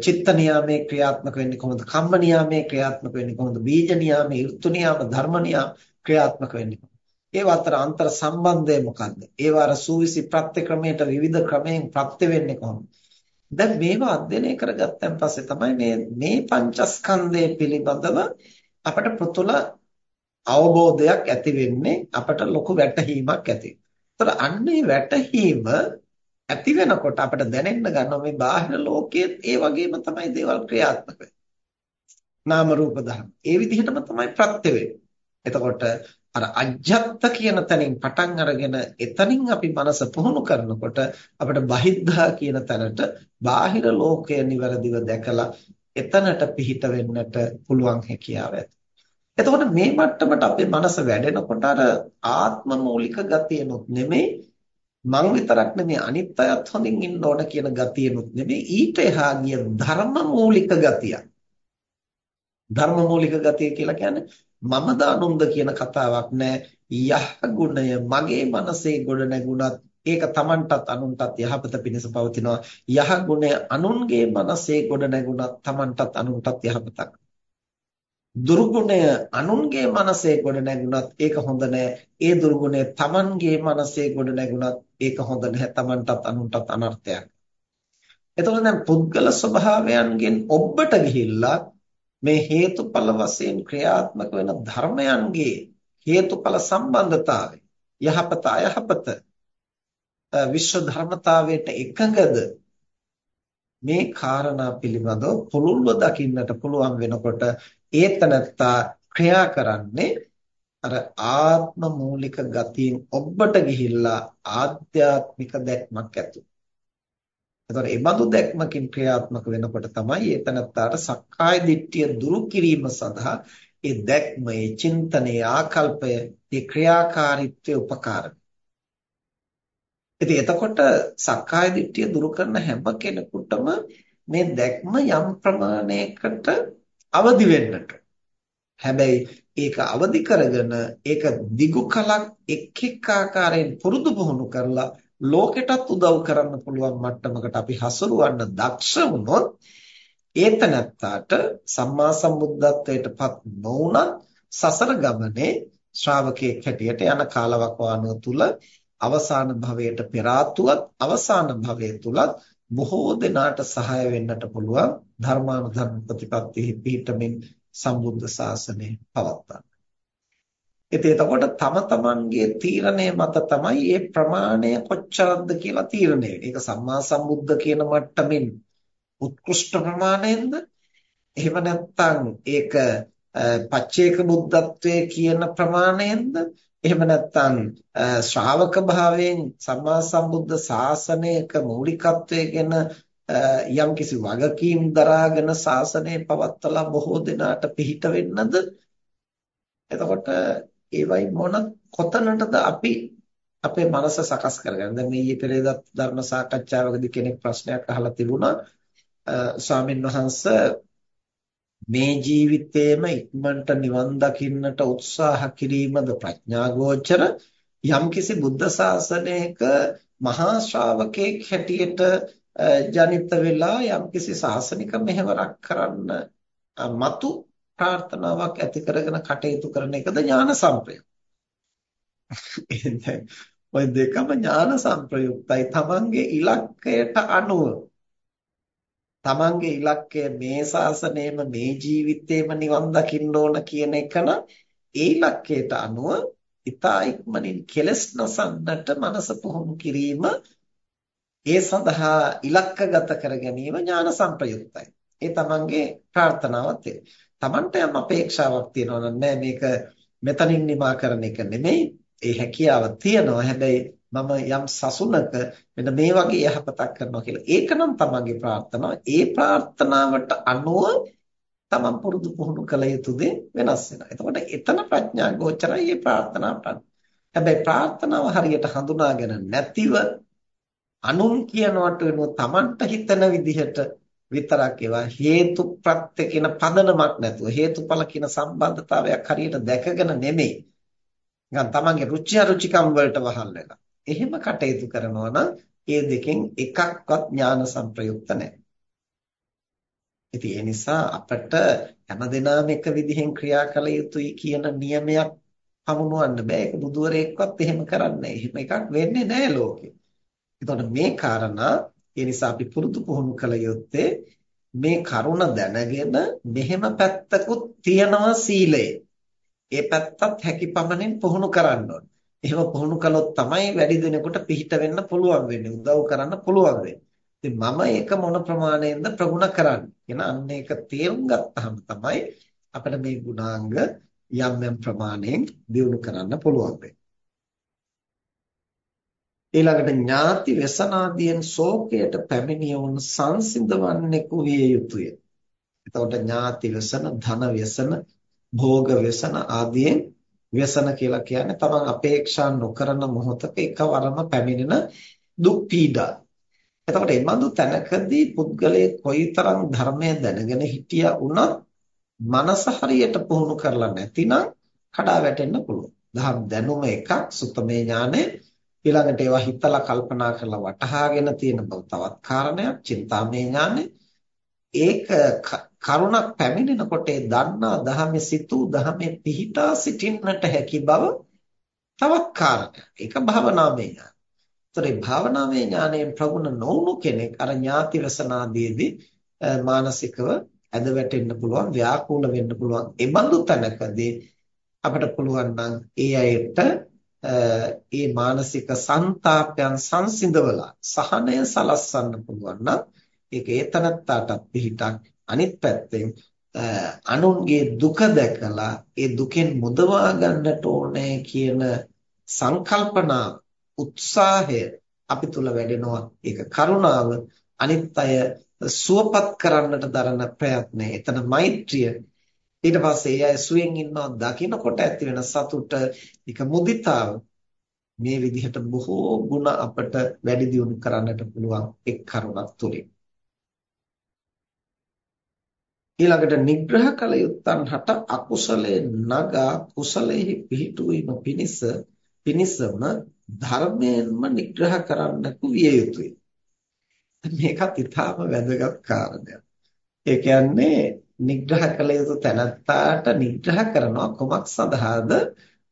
චිත්ත නියාමයේ ක්‍රියාත්මක වෙන්නේ කොහොමද? කම්ම නියාමයේ ක්‍රියාත්මක වෙන්නේ කොහොමද? බීජ නියාමයේ, ඍතු නියාම, ධර්ම නියාම ක්‍රියාත්මක වෙන්නේ කොහොමද? ඒවා අතර අන්තර් සම්බන්ධය මොකක්ද? ඒවා අර සූවිසි ප්‍රත්‍ය ක්‍රමයට විවිධ ක්‍රමයෙන් ප්‍රත්‍ය වෙන්නේ කොහොමද? දැන් මේවා අධ්‍යයනය කරගත්තන් පස්සේ තමයි මේ මේ පංචස්කන්ධය පිළිබඳව අපට පෘතුල අවබෝධයක් ඇති වෙන්නේ අපට ලොකු වැටහීමක් ඇති. ඒතර අන්නේ වැටහීම ඇති වෙනකොට අපට දැනෙන්න ගන්නවා මේ බාහිර ලෝකයේ ඒ වගේම තමයි දේවල් ක්‍රියාත්මක නාම රූප ධර්ම. ඒ විදිහටම තමයි ප්‍රත්‍ය වෙන්නේ. එතකොට අර අජ්ජත්ත කියන තැනින් පටන් අරගෙන එතනින් අපි මනස පුහුණු කරනකොට අපිට බහිද්ධා කියන තැනට බාහිර ලෝකය નિවරදිව දැකලා එතනට පිහිට වෙන්නට පුළුවන් හැකියාව ඇති. එතකොට මේ මට්ටමට අපේ මනස වැඩෙනකොට අර ආත්ම මූලික ගතියනොත් නෙමෙයි මං විතරක් නෙමෙයි අනිත් අයත් හොඳින් ඉන්න ඕන කියන ගතියනොත් නෙමෙයි ඊට එහා ගිය ධර්ම මූලික ගතිය. ධර්ම මූලික ගතිය කියලා කියන්නේ මමද අනුන්ද කියන කතාවක් නෑ. යහ ගුණය මගේ මනසේ ගොඩ නැගුණත් ඒක Tamanටත් අනුන්ටත් යහපත පිණිස පවතිනවා. යහ ගුණය අනුන්ගේ මනසේ ගොඩ නැගුණත් Tamanටත් අනුන්ටත් යහපතක්. දුර්ගුණය අනුන්ගේ මනසේ ගොඩ නැගුණත් ඒක හොඳ නෑ. ඒ දුර්ගුණය Tamanගේ මනසේ ගොඩ නැගුණත් ඒක හොඳ නැහැ Tamanටත් අනුන්ටත් අනර්ථයක්. එතකොට දැන් පුද්ගල ස්වභාවයන්ගෙන් ඔබට ගිහිල්ලා මේ හේතුඵල වශයෙන් ක්‍රියාත්මක වෙන ධර්මයන්ගේ හේතුඵල සම්බන්ධතාවය යහපත අයහපත විශ්ව ධර්මතාවයට එකඟද? මේ කාරණා පිළිබඳව පුළුල්ව දකින්නට පුළුවන් වෙනකොට ඒතනත්තා ක්‍රියා කරන්නේ අර ආත්ම මූලික ගතියෙන් ඔබට ගිහිල්ලා ආධ්‍යාත්මික දැක්මක් ඇතුළු එතකොට මේ බඳු දැක්මකින් ක්‍රියාත්මක වෙනකොට තමයි ඒතනත්තාට සක්කාය දිට්ඨිය දුරු කිරීම සඳහා ඒ දැක්ම, ඒ චින්තනයේ ආකල්පය, ඒ ක්‍රියාකාරීත්වය උපකාර ඉතින් එතකොට සක්කාය දිට්ඨිය දුරු කරන හැම කෙනෙකුටම මේ දැක්ම යම් ප්‍රමාණයකට අවදි වෙන්නට. හැබැයි ඒක අවදි කරගෙන ඒක දිගු කලක් එක් එක් ආකාරයෙන් පුරුදු පුහුණු කරලා ලෝකෙටත් උදව් කරන්න පුළුවන් මට්ටමකට අපි හසුරවන්න දක්ෂ වුණොත් ඒතනත්තාට සම්මා සම්බුද්ධත්වයටපත් නොවුනත් සසර ගමනේ ශ්‍රාවකයෙක් හැටියට යන කාලවකවානුව තුල අවසාන භවයට පෙර අවසාන භවයේ තුලත් බොහෝ දෙනාට සහාය වෙන්නට පුළුවන් ධර්මානුධර්ම ප්‍රතිපත්තිෙහි පිහිටමින් සම්බුද්ධ ශාසනය පවත්වන්න. ඉතින් එතකොට තම තමන්ගේ තීරණය මත තමයි මේ ප්‍රමාණය කොච්චරද කියලා තීරණය වෙන්නේ. ඒක සම්මා සම්බුද්ධ කියන මට්ටමින් උත්කෘෂ්ඨ ප්‍රමාණයෙන්ද? එහෙම නැත්නම් ඒක පච්චේක බුද්ධත්වයේ කියන ප්‍රමාණයෙන්ද? එහෙම නැත්නම් ශ්‍රාවක භාවයෙන් සම්මා සම්බුද්ධ ශාසනයක මූලිකත්වයේගෙන යම්කිසි වගකීම් දරාගෙන ශාසනය පවත්වලා බොහෝ දෙනාට පිහිට වෙන්නද එතකොට ඒවයි මොන කොතනටද අපි අපේ මනස සකස් කරගන්නේ. දැන් මේ ඊයේ පෙරේදා ධර්ම සාකච්ඡාවකදී කෙනෙක් ප්‍රශ්නයක් අහලා තිබුණා. ස්වාමින් වහන්සේ මේ ජීවිතේම ඉක්මනට නිවන් දකින්නට උත්සාහ කිරීමද ප්‍රඥා ගෝචර යම්කිසි බුද්ධ ශාසනයක මහා ශ්‍රාවකෙක් හැටියට ජනිත වෙලා යම්කිසි ශාසනික මෙහෙවරක් කරන්න මතු ප්‍රාර්ථනාවක් ඇති කරගෙන කටයුතු කරන එකද ඥාන සම්ප්‍රයුක්ත. ඔය දෙකම ඥාන සම්ප්‍රයුක්තයි තමන්ගේ ඉලක්කයට අනුව තමන්ගේ ඉලක්කය මේ ශාසනයෙම මේ ජීවිතේම නිවන් දකින්න ඕන කියන එක නම් ඒ ඉලක්කයට අනුව ඊතා ඉක්මනින් කෙලස් නසන්නට මනස පුහුණු කිරීම ඒ සඳහා ඉලක්කගත කර ගැනීම ඥාන සංප්‍රයුක්තයි. ඒ තමන්ගේ ප්‍රාර්ථනාවත් ඒ. තමන්ට යම් අපේක්ෂාවක් තියෙනවා නෑ මේක මෙතනින් නිමා කරන එක නෙමෙයි. ඒ හැකියාව තියෙනවා. හැබැයි මම යම් සසුනක මෙන්න මේ වගේ යහපතක් කරනවා කියලා. ඒක නම් තමන්ගේ ප්‍රාර්ථනාව. ඒ ප්‍රාර්ථනාවට අනුව තමන් පුරුදු පුහුණු කළ යුතු දේ වෙනස් වෙනවා. එතකොට එතන ප්‍රඥා ගෝචරයි මේ ප්‍රාර්ථනාවට. හැබැයි ප්‍රාර්ථනාව හරියට හඳුනාගෙන නැතිව අනුන් කියනවට වෙනුව තමන්ට හිතන විදිහට විතරක් ඒවා හේතු ප්‍රත්‍ය කියන පදනමක් නැතුව හේතුඵල කියන සම්බන්ධතාවයක් හරියට දැකගෙන නෙමෙයි. නිකන් තමන්ගේ රුචි අරුචිකම් වලට වහල් වෙලා. එහෙම කටයුතු කරනවා නම් ඒ දෙකෙන් එකක්වත් ඥාන සංප්‍රයුක්ත නැහැ. ඉතින් ඒ නිසා අපිට හැමදෙනාම එක විදිහෙන් ක්‍රියා කළ යුතුයි කියන නියමයක් හමුනවන්න බෑ. ඒක බුදුවරයෙක්වත් එහෙම කරන්නේ එහෙම එකක් වෙන්නේ නැහැ ලෝකේ. එතකොට මේ කාරණා ඒ නිසා අපි පුරුදු පුහුණු කළ යුත්තේ මේ කරුණ දැනගෙන මෙහෙම පැත්තකුත් තියනවා සීලයේ. ඒ පැත්තත් හැකිපමණින් පුහුණු කරන්න ඕනේ. එහෙම පුහුණු කළොත් තමයි වැඩි දිනෙකට පිහිට වෙන්න පුළුවන් වෙන්නේ. උදව් කරන්න පුළුවන් වෙන්නේ. ඉතින් මම ඒක මොන ප්‍රමාණයෙන්ද ප්‍රගුණ කරන්නේ කියන අන්න ඒක තේරුම් ගත්තාම තමයි අපිට මේ ගුණාංග යම් යම් ප්‍රමාණයෙන් දියුණු කරන්න පුළුවන් වෙන්නේ. ඊළඟට ඥාති වසනාදීන් ශෝකයට පැමිණියවුන් සංසිඳවන්නෙකු විය යුතුය. එතකොට ඥාති වසන, ධන වසන, භෝග වසන ආදීන් වසන කියලා කියන්නේ තමන් අපේක්ෂා නොකරන මොහොතක එකවරම පැමිණෙන දුක් පීඩා. එතකොට මේ බඳු තැනකදී පුද්ගලයේ කොයිතරම් ධර්මය දැනගෙන හිටියා වුණත් මනස හරියට පුහුණු කරලා නැතිනම් කඩා වැටෙන්න පුළුවන්. දහම් දැනුම එකක් සුතමේ ඥානෙ ඊළඟට ඒවා හිතලා කල්පනා කරලා වටහාගෙන තියෙන බව තවත් කාරණයක් චින්තාමය ඥානෙ ඒක කරුණක් පැමිණෙනකොට ඒ දන්නා දහමේ සිතූ දහමේ පිහිටා සිටින්නට හැකි බව තවත් කාරණයක්. ඒක භවනාමය ඥාන. ඒතර මේ භාවනාමය ඥානයෙන් ප්‍රගුණ නොවුණු කෙනෙක් අර ඥාති රසනාදීදී මානසිකව ඇද වැටෙන්න පුළුවන්, ව්‍යාකූල වෙන්න පුළුවන්. ඒ බඳු තැනකදී අපිට පුළුවන් නම් ඒ අයට ඒ මානසික සංతాපයන් සංසිඳවලා සහනය සලස්සන්න පුළුවන් නම් ඒක ඒතනත්තාටත් පිහිටක් අනිත් පැත්තෙන් අනුන්ගේ දුක දැකලා ඒ දුකෙන් මුදවා ගන්නට ඕනේ කියන සංකල්පනා උත්සාහය අපි තුල වැඩෙනවා. ඒක කරුණාව. අනිත් අය සුවපත් කරන්නට දරන ප්‍රයත්නය. එතන මෛත්‍රිය ඊට පස්සේ ඒ අය සුවෙන් ඉන්නවා දකින්නකොට ඇති වෙන සතුට ඒක මුදිතාව මේ විදිහට බොහෝ ಗುಣ අපට වැඩි දියුණු කරන්නට පුළුවන් එක් කරුණක් තුලින් ඊළඟට නිග්‍රහ කළ යුත්තන් හට අකුසලයේ නගා කුසලයේ පිහිටුවීම පිණිස පිණිසම ධර්මයෙන්ම නිග්‍රහ කරන්නකු විය යුතුය. මේකත් ඊටාම වැදගත් කාරණයක්. ඒ කියන්නේ නිග්‍රහ කළ යුතු තැනත්තාට නිග්‍රහ කරනවා කොමක් සඳහාද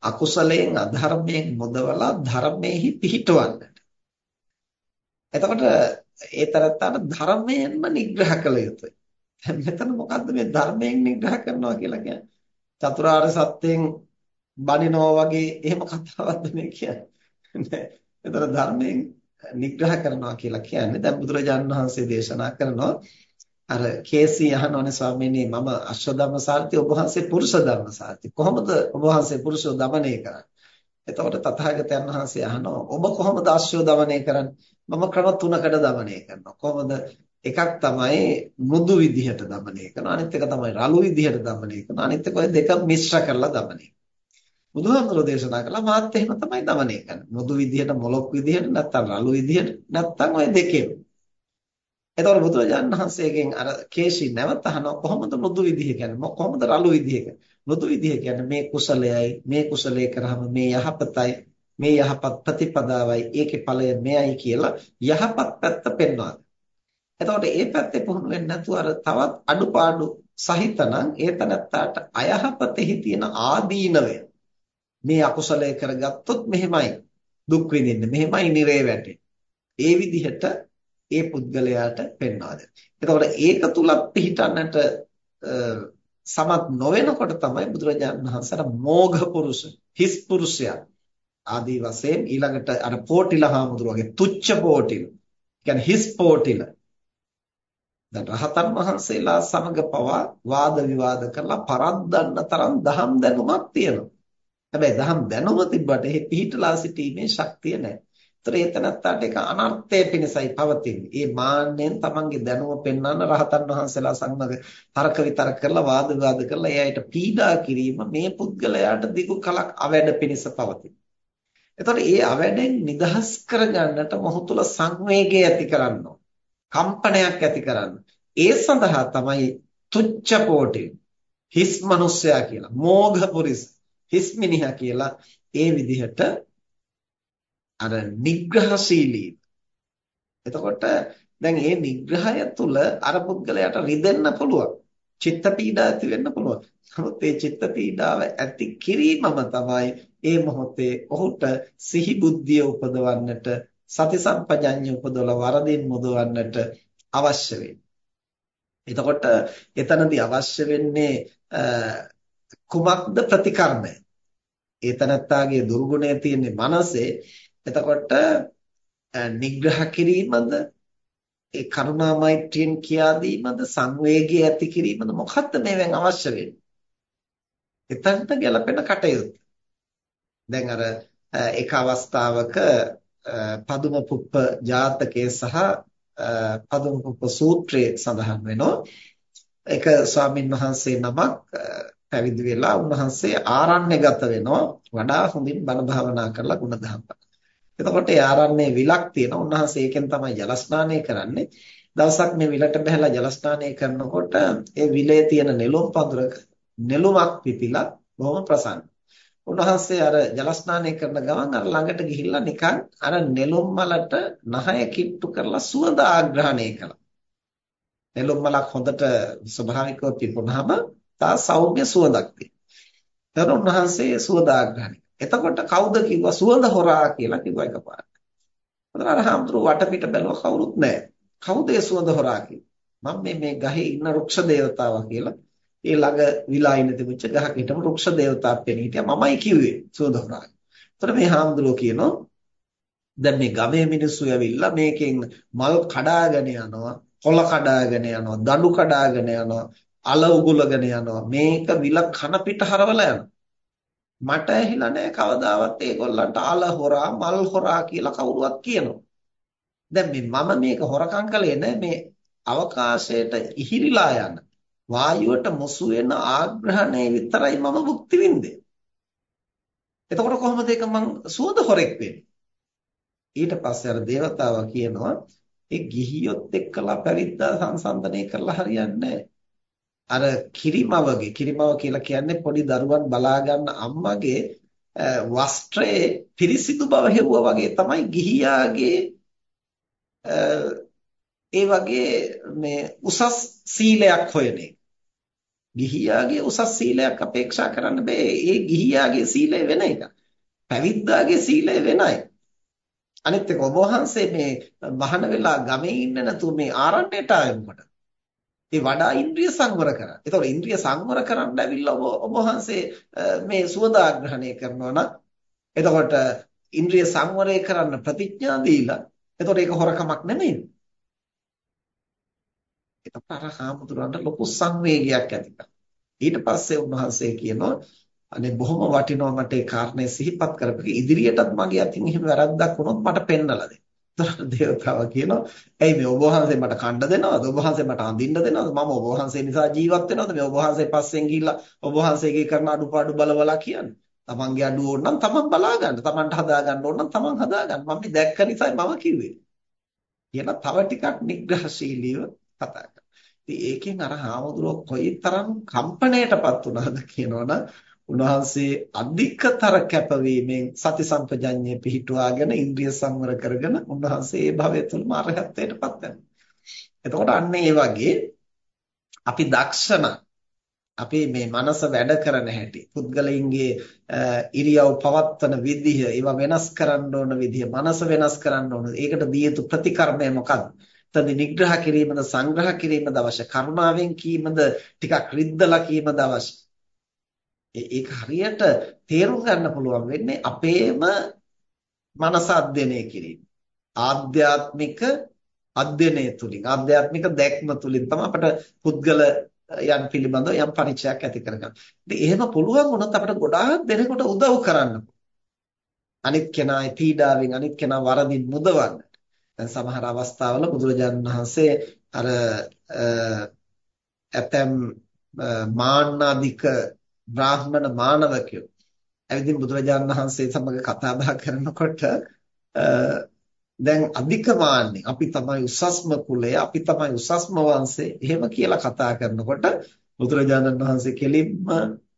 අකුසලයෙන් අධර්මයෙන් මුදවලා ධර්මයේහි පිහිටවන්නට. එතකොට ඒ තරත්තාට ධර්මයෙන්ම නිග්‍රහ කළ යුතුයි. මෙතන මොකද්ද මේ ධර්මයෙන් නිග්‍රහ කරනවා කියලා කියන්නේ? චතුරාර්ය සත්‍යයෙන් බණිනවා වගේ එහෙම කතාවක්ද මේ කියන්නේ? එතන ධර්මයෙන් නිග්‍රහ කරනවා කියලා කියන්නේ දැන් බුදුරජාණන් වහන්සේ දේශනා කරනවා අර කේසී අහනෝනේ ස්වාමීනි මම අශ්ව ධර්මසාරති ඔබ වහන්සේ පුරුෂ ධර්මසාරති කොහොමද ඔබ වහන්සේ පුරුෂව දමනය කරන්නේ? එතකොට තථාගතයන් වහන්සේ අහනවා ඔබ කොහොමද අශ්ව දමනය කරන්නේ? මම ක්‍රම තුනකට දමනය කරනවා. කොහොමද? එකක් තමයි මෘදු විදිහට දමනය කරනවා අනිත් එක තමයි රළු විදිහට දමනය කරනවා අනිත් එක දෙක මිශ්‍ර කරලා දමනය බුදුහාමුදුරෝ දේශනා කළා මාත් එහෙම තමයි දමනය කරන්නේ. මෘදු විදිහට මොලොක් විදිහට නැත්නම් රළු විදිහට නැත්නම් ওই දෙකේම. එතකොට බුදුරජාණන් වහන්සේගෙන් අර කේශී නැවත අහනවා කොහොමද මෘදු විදිහ කියන්නේ? කොහොමද රළු විදිහ කියන්නේ? මෘදු විදිහ කියන්නේ මේ කුසලයයි මේ කුසලයේ කරාම මේ යහපතයි මේ යහපත් ප්‍රතිපදාවයි ඒකේ ඵලය මෙයයි කියලා යහපත් පැත්ත පෙන්වනවා. එතකොට ඒ පැත්තේ පුහුණු වෙන්නේ නැතුව අර තවත් අඩුපාඩු සහිතනම් ඒ තනත්තාට අයහපතෙහි තියෙන ආදීනවය. මේ අකුසලයේ කරගත්තොත් මෙහෙමයි. දුක් විඳින්නේ මෙහෙමයි නිරේ වැටෙන්නේ. ඒ විදිහට ඒ පුද්ගලයාට පෙන්වා දෙනවා. එතකොට ඒක තුලත් පිහිටන්නට සමත් නොවෙනකොට තමයි බුදුරජාණන් වහන්සේට මෝඝ පුරුෂ හිස් පුරුෂයා ආදී වශයෙන් ඊළඟට අර පෝටිල හාමුදුර වගේ තුච්ච පෝටිල කියන්නේ හිස් පෝටිල දැන් රහතන් වහන්සේලා සමග පවා වාද විවාද කරලා පරද්දන්න තරම් දහම් දැනුමක් තියෙනවා. හැබැයි දහම් දැනුම තිබ්බට එහි පිහිටලා සිටීමේ ශක්තිය නැහැ. ඒතර ඒ තනත්තාට ඒක අනර්ථය පිණිසයි පවතින්නේ. ඒ මාන්නෙන් තමන්ගේ දැනුම පෙන්වන්න රහතන් වහන්සේලා සමග තර්ක විතර්ක කරලා වාද විවාද කරලා එයාට පීඩා කිරීම මේ පුද්ගලයාට දිගු කලක් අවැඩ පිණිස පවතින. එතකොට ඒ අවැඩෙන් නිදහස් කරගන්නට මොහු තුල සංවේගය ඇති කරනවා. කම්පනයක් ඇති කරන්න. ඒ සඳහා තමයි තුච්ච පොටි හිස් මිනිසයා කියලා. මෝඝ පුරිස හිස් මිනිහා කියලා ඒ විදිහට අර නිග්‍රහශීලී. එතකොට දැන් මේ නිග්‍රහය තුල අර පුද්ගලයාට රිදෙන්න පුළුවන්. චිත්ත පීඩා ඇති වෙන්න පුළුවන්. නමුත් මේ චිත්ත පීඩාව ඇති කිරීමම තමයි ඒ මොහොතේ ඔහුට සිහි බුද්ධිය උපදවන්නට සති සම්පජඤ්ඤ උපදවලා වරදින් මුදවන්නට අවශ්‍ය වෙන්නේ. එතකොට එතනදී අවශ්‍ය වෙන්නේ කුමක්ද ප්‍රතිකර්මය? ඒතනත්තාගේ දුර්ගුණය තියෙන්නේ මනසේ. එතකොට නිග්‍රහ කිරීමද ඒ කරුණා මෛත්‍රියෙන් කියා දීමද සංවේගය ඇති කිරීමද මොකක්ද මේවෙන් අවශ්‍ය වෙන්නේ? එතනට ගැලපෙන කටයුතු. දැන් අර එක අවස්ථාවක පදුම පුප්ප ජාතකයේ සහ පදුම පුප්ප සූත්‍රයේ සඳහන් වෙනවා. එක ස්වාමින් වහන්සේ නමක් පැවිදි වෙලා උන්වහන්සේ ආරණ්‍යගත වෙනවා වඩා හොඳින් බණ භාවනා කරලා ගුණධම් එතකොට ඒ ආරණ්‍යයේ විලක් තියෙනවා උන්වහන්සේ ඒකෙන් තමයි ජල ස්නානය කරන්නේ දවසක් මේ විලට බහැලා ජල ස්නානය කරනකොට ඒ විලේ තියෙන නෙළුම් පඳුරක නෙළුමක් පිපිලා බොහොම ප්‍රසන්න උන්වහන්සේ අර ජල ස්නානය කරන ගමන් අර ළඟට ගිහිල්ලා නිකන් අර නෙළුම් මලට නහය කිට්ටු කරලා සුවඳ ආග්‍රහණය කළා. නෙළුම් මලක් හොඳට ස්වභාවිකව පිපුණාම තා සෞම්‍ය සුවඳක් තියෙනවා. උන්වහන්සේ සුවඳ ආග්‍රහණය. එතකොට කවුද කිව්වා සුවඳ හොරා කියලා කිව්වා එකපාරට. හතර අර හාමුදුරුවෝ වටපිට බැලුවා කවුරුත් නැහැ. කවුද ඒ සුවඳ හොරා කිව්වේ? මම මේ මේ ගහේ ඉන්න රුක්ෂ දේවතාවා කියලා ඒ ළඟ විලා ඉන්න තිබුච්ච ගහක හිටම රුක්ෂ දේවතාවක් වෙන හිටියා මමයි කිව්වේ සුවඳහොරා. එතකොට මේ හාමුදුරුවෝ කියනවා දැන් මේ ගමේ මිනිස්සු ඇවිල්ලා මේකෙන් මල් කඩාගෙන යනවා, කොළ කඩාගෙන යනවා, දඬු කඩාගෙන යනවා, අල උගුලගෙන යනවා. මේක විල කන පිට හරවලා යනවා. මට ඇහිලා නැහැ කවදාවත් ඒගොල්ලන්ට අල හොරා, මල් හොරා කියලා කවුරුවත් කියනවා. දැන් මේ මම මේක හොරකම් කළේ නැහැ මේ අවකාශයට ඉහිරිලා යන වායුවට මුසු වෙන ආග්‍රහණය විතරයි මම භුක්ති විඳින්නේ. එතකොට කොහොමද ඒක මං සුවඳ හොරෙක් වෙන්නේ? ඊට පස්සේ අර దేవතාවා කියනවා ඒ ගිහියොත් එක්කලා පැවිද්දා සංසන්දනය කරලා හරියන්නේ අර කිරිමවගේ කිරිමව කියලා කියන්නේ පොඩි දරුවන් බලා ගන්න අම්මගේ වස්ත්‍රයේ පිරිසිදු බව හෙව්වා වගේ තමයි ගිහියාගේ ඒ වගේ මේ උසස් සීලයක් හොයන එක. ගිහියාගේ උසස් සීලයක් අපේක්ෂා කරන්න බෑ. ඒ ගිහියාගේ සීලය වෙන එක. පැවිද්දාගේ සීලය වෙනයි. අනිත් එක ඔබ වහන්සේ මේ මහාන වෙලා ගමේ ඉන්න නැතුව මේ ආරණ්‍යයට ආවේ මොකටද? ඒ වඩා ඉන්ද්‍රිය සංවර කරා. ඒතකොට ඉන්ද්‍රිය සංවර කරන්න ඇවිල්ලා ඔබ වහන්සේ මේ සුවදාග්‍රහණය කරනවා නම් එතකොට ඉන්ද්‍රිය සංවරය කරන්න ප්‍රතිඥා දීලා එතකොට ඒක හොරකමක් නෙමෙයි. එතකොට අර හාමුදුරන්ට ලොකු සංවේගයක් ඇති ඊට පස්සේ උන්වහන්සේ කියනවා අනේ බොහොම වටිනවා මට ඒ කාරණේ සිහිපත් කරපෙක ඉදිරියටත් මගේ අතින් එහෙම වැරද්දක් වුණොත් මට පෙන්නලා දෙන්න. එතකොට දේවතාවා කියනවා "ඇයි මේ ඔබ වහන්සේ මට කණ්ඩ දෙනවද? ඔබ වහන්සේ මට අඳින්න දෙනවද? මම ඔබ වහන්සේ නිසා ජීවත් වෙනවද? මේ ඔබ වහන්සේ පස්සෙන් ගිහිල්ලා ඔබ වහන්සේගේ කරන අඩුපාඩු බලවලා කියන්නේ." තමන්ගේ අඩුව ඕන නම් තමන් බලා ගන්න. තමන්ට හදා ගන්න ඕන නම් තමන් හදා ගන්න. මම මේ දැක්ක නිසායි මම කිව්වේ. කියලා තව ටිකක් නිග්‍රහශීලීව කතා කරනවා. ඉතින් ඒකෙන් අර හාමුදුරුවෝ කොයිතරම් කම්පණයටපත් වුණාද කියනවනම් උන්වහන්සේ අධිකතර කැපවීමෙන් සති සම්පජඤ්ඤය පිහිටුවාගෙන ඉන්ද්‍රිය සංවර කරගෙන උන්වහන්සේ ඒ භවය තුළම අරහත්ත්වයටපත් වෙනවා. එතකොට අන්න ඒ වගේ අපි දක්ෂණ අපි මේ මනස වැඩ කරන හැටි පුද්ගලයින්ගේ ඉරියව් පවත්වන විදිහ ඒවා වෙනස් කරන්න ඕන විදිහ මනස වෙනස් කරන්න ඕන. ඒකට දිය යුතු ප්‍රතිකර්මය මොකක්ද? තද නිග්‍රහ කිරීමද සංග්‍රහ කිරීමද අවශ්‍ය? කරුණාවෙන් කීමද ටිකක් රිද්දලා කීමද අවශ්‍ය? ඒක හරියට තේරුම් ගන්න පුළුවන් වෙන්නේ අපේම මනස අධ්‍යයනය කිරීම ආධ්‍යාත්මික අධ්‍යයනය තුලින් ආධ්‍යාත්මික දැක්ම තුලින් තමයි අපට පුද්ගල යන් පිළිබඳව යම් පරිචයක් ඇති කරගන්න. ඉතින් එහෙම පුළුවන් වුණොත් අපිට ගොඩාක් දෙනෙකුට උදව් කරන්න. අනිත් කෙනායි පීඩාවෙන් අනිත් කෙනා වරදින් මුදවන්න. දැන් සමහර අවස්ථාවල බුදුරජාණන් වහන්සේ අර ඇතැම් මාන්නාධික බ්‍රාහ්මණ මානවකයෝ ඇවිදින් බුදුරජාණන් වහන්සේ සමග කතා බහ කරනකොට දැන් අධික මාන්නේ අපි තමයි උසස්ම කුලය අපි තමයි උසස්ම වංශය එහෙම කියලා කතා කරනකොට බුදුරජාණන් වහන්සේ කෙලින්ම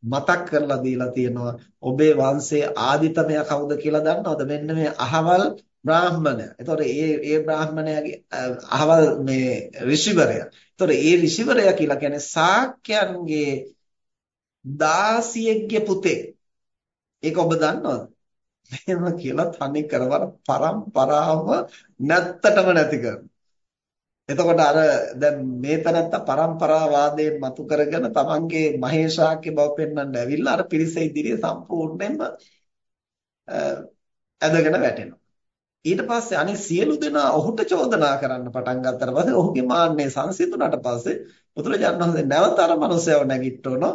මතක් කරලා දීලා තියෙනවා ඔබේ වංශයේ ආදිතමයා කවුද කියලා දන්නවද මෙන්න මේ අහවල් බ්‍රාහ්මණය. එතකොට ඒ ඒ බ්‍රාහ්මණයාගේ අහවල් මේ ඍෂිවරයා. එතකොට ඒ ඍෂිවරයා කියලා කියන්නේ සාක්‍යයන්ගේ දාසියෙක්ගේ පුතේ. ඒක ඔබ දන්නවද? එහෙම කියලා තනි කරවර පරම්පරාව නැත්තටම නැති කරනවා. එතකොට අර දැන් මේ තැනත්ත පරම්පරාවාදයෙන් මතු කරගෙන තමන්ගේ මහේශාක්‍ය බව පෙන්වන්න ඇවිල්ලා අර පිරිස ඉදිරියේ සම්පූර්ණයෙන්ම ඇදගෙන වැටෙනවා. ඊට පස්සේ අනිත් සියලු දෙනා ඔහුට චෝදනා කරන්න පටන් ගත්තට පස්සේ ඔහුගේ මාන්නේ සංසිඳුණාට පස්සේ බුදුරජාණන් වහන්සේ නැවත අර මනුස්සයව නැගිට්ටවනවා.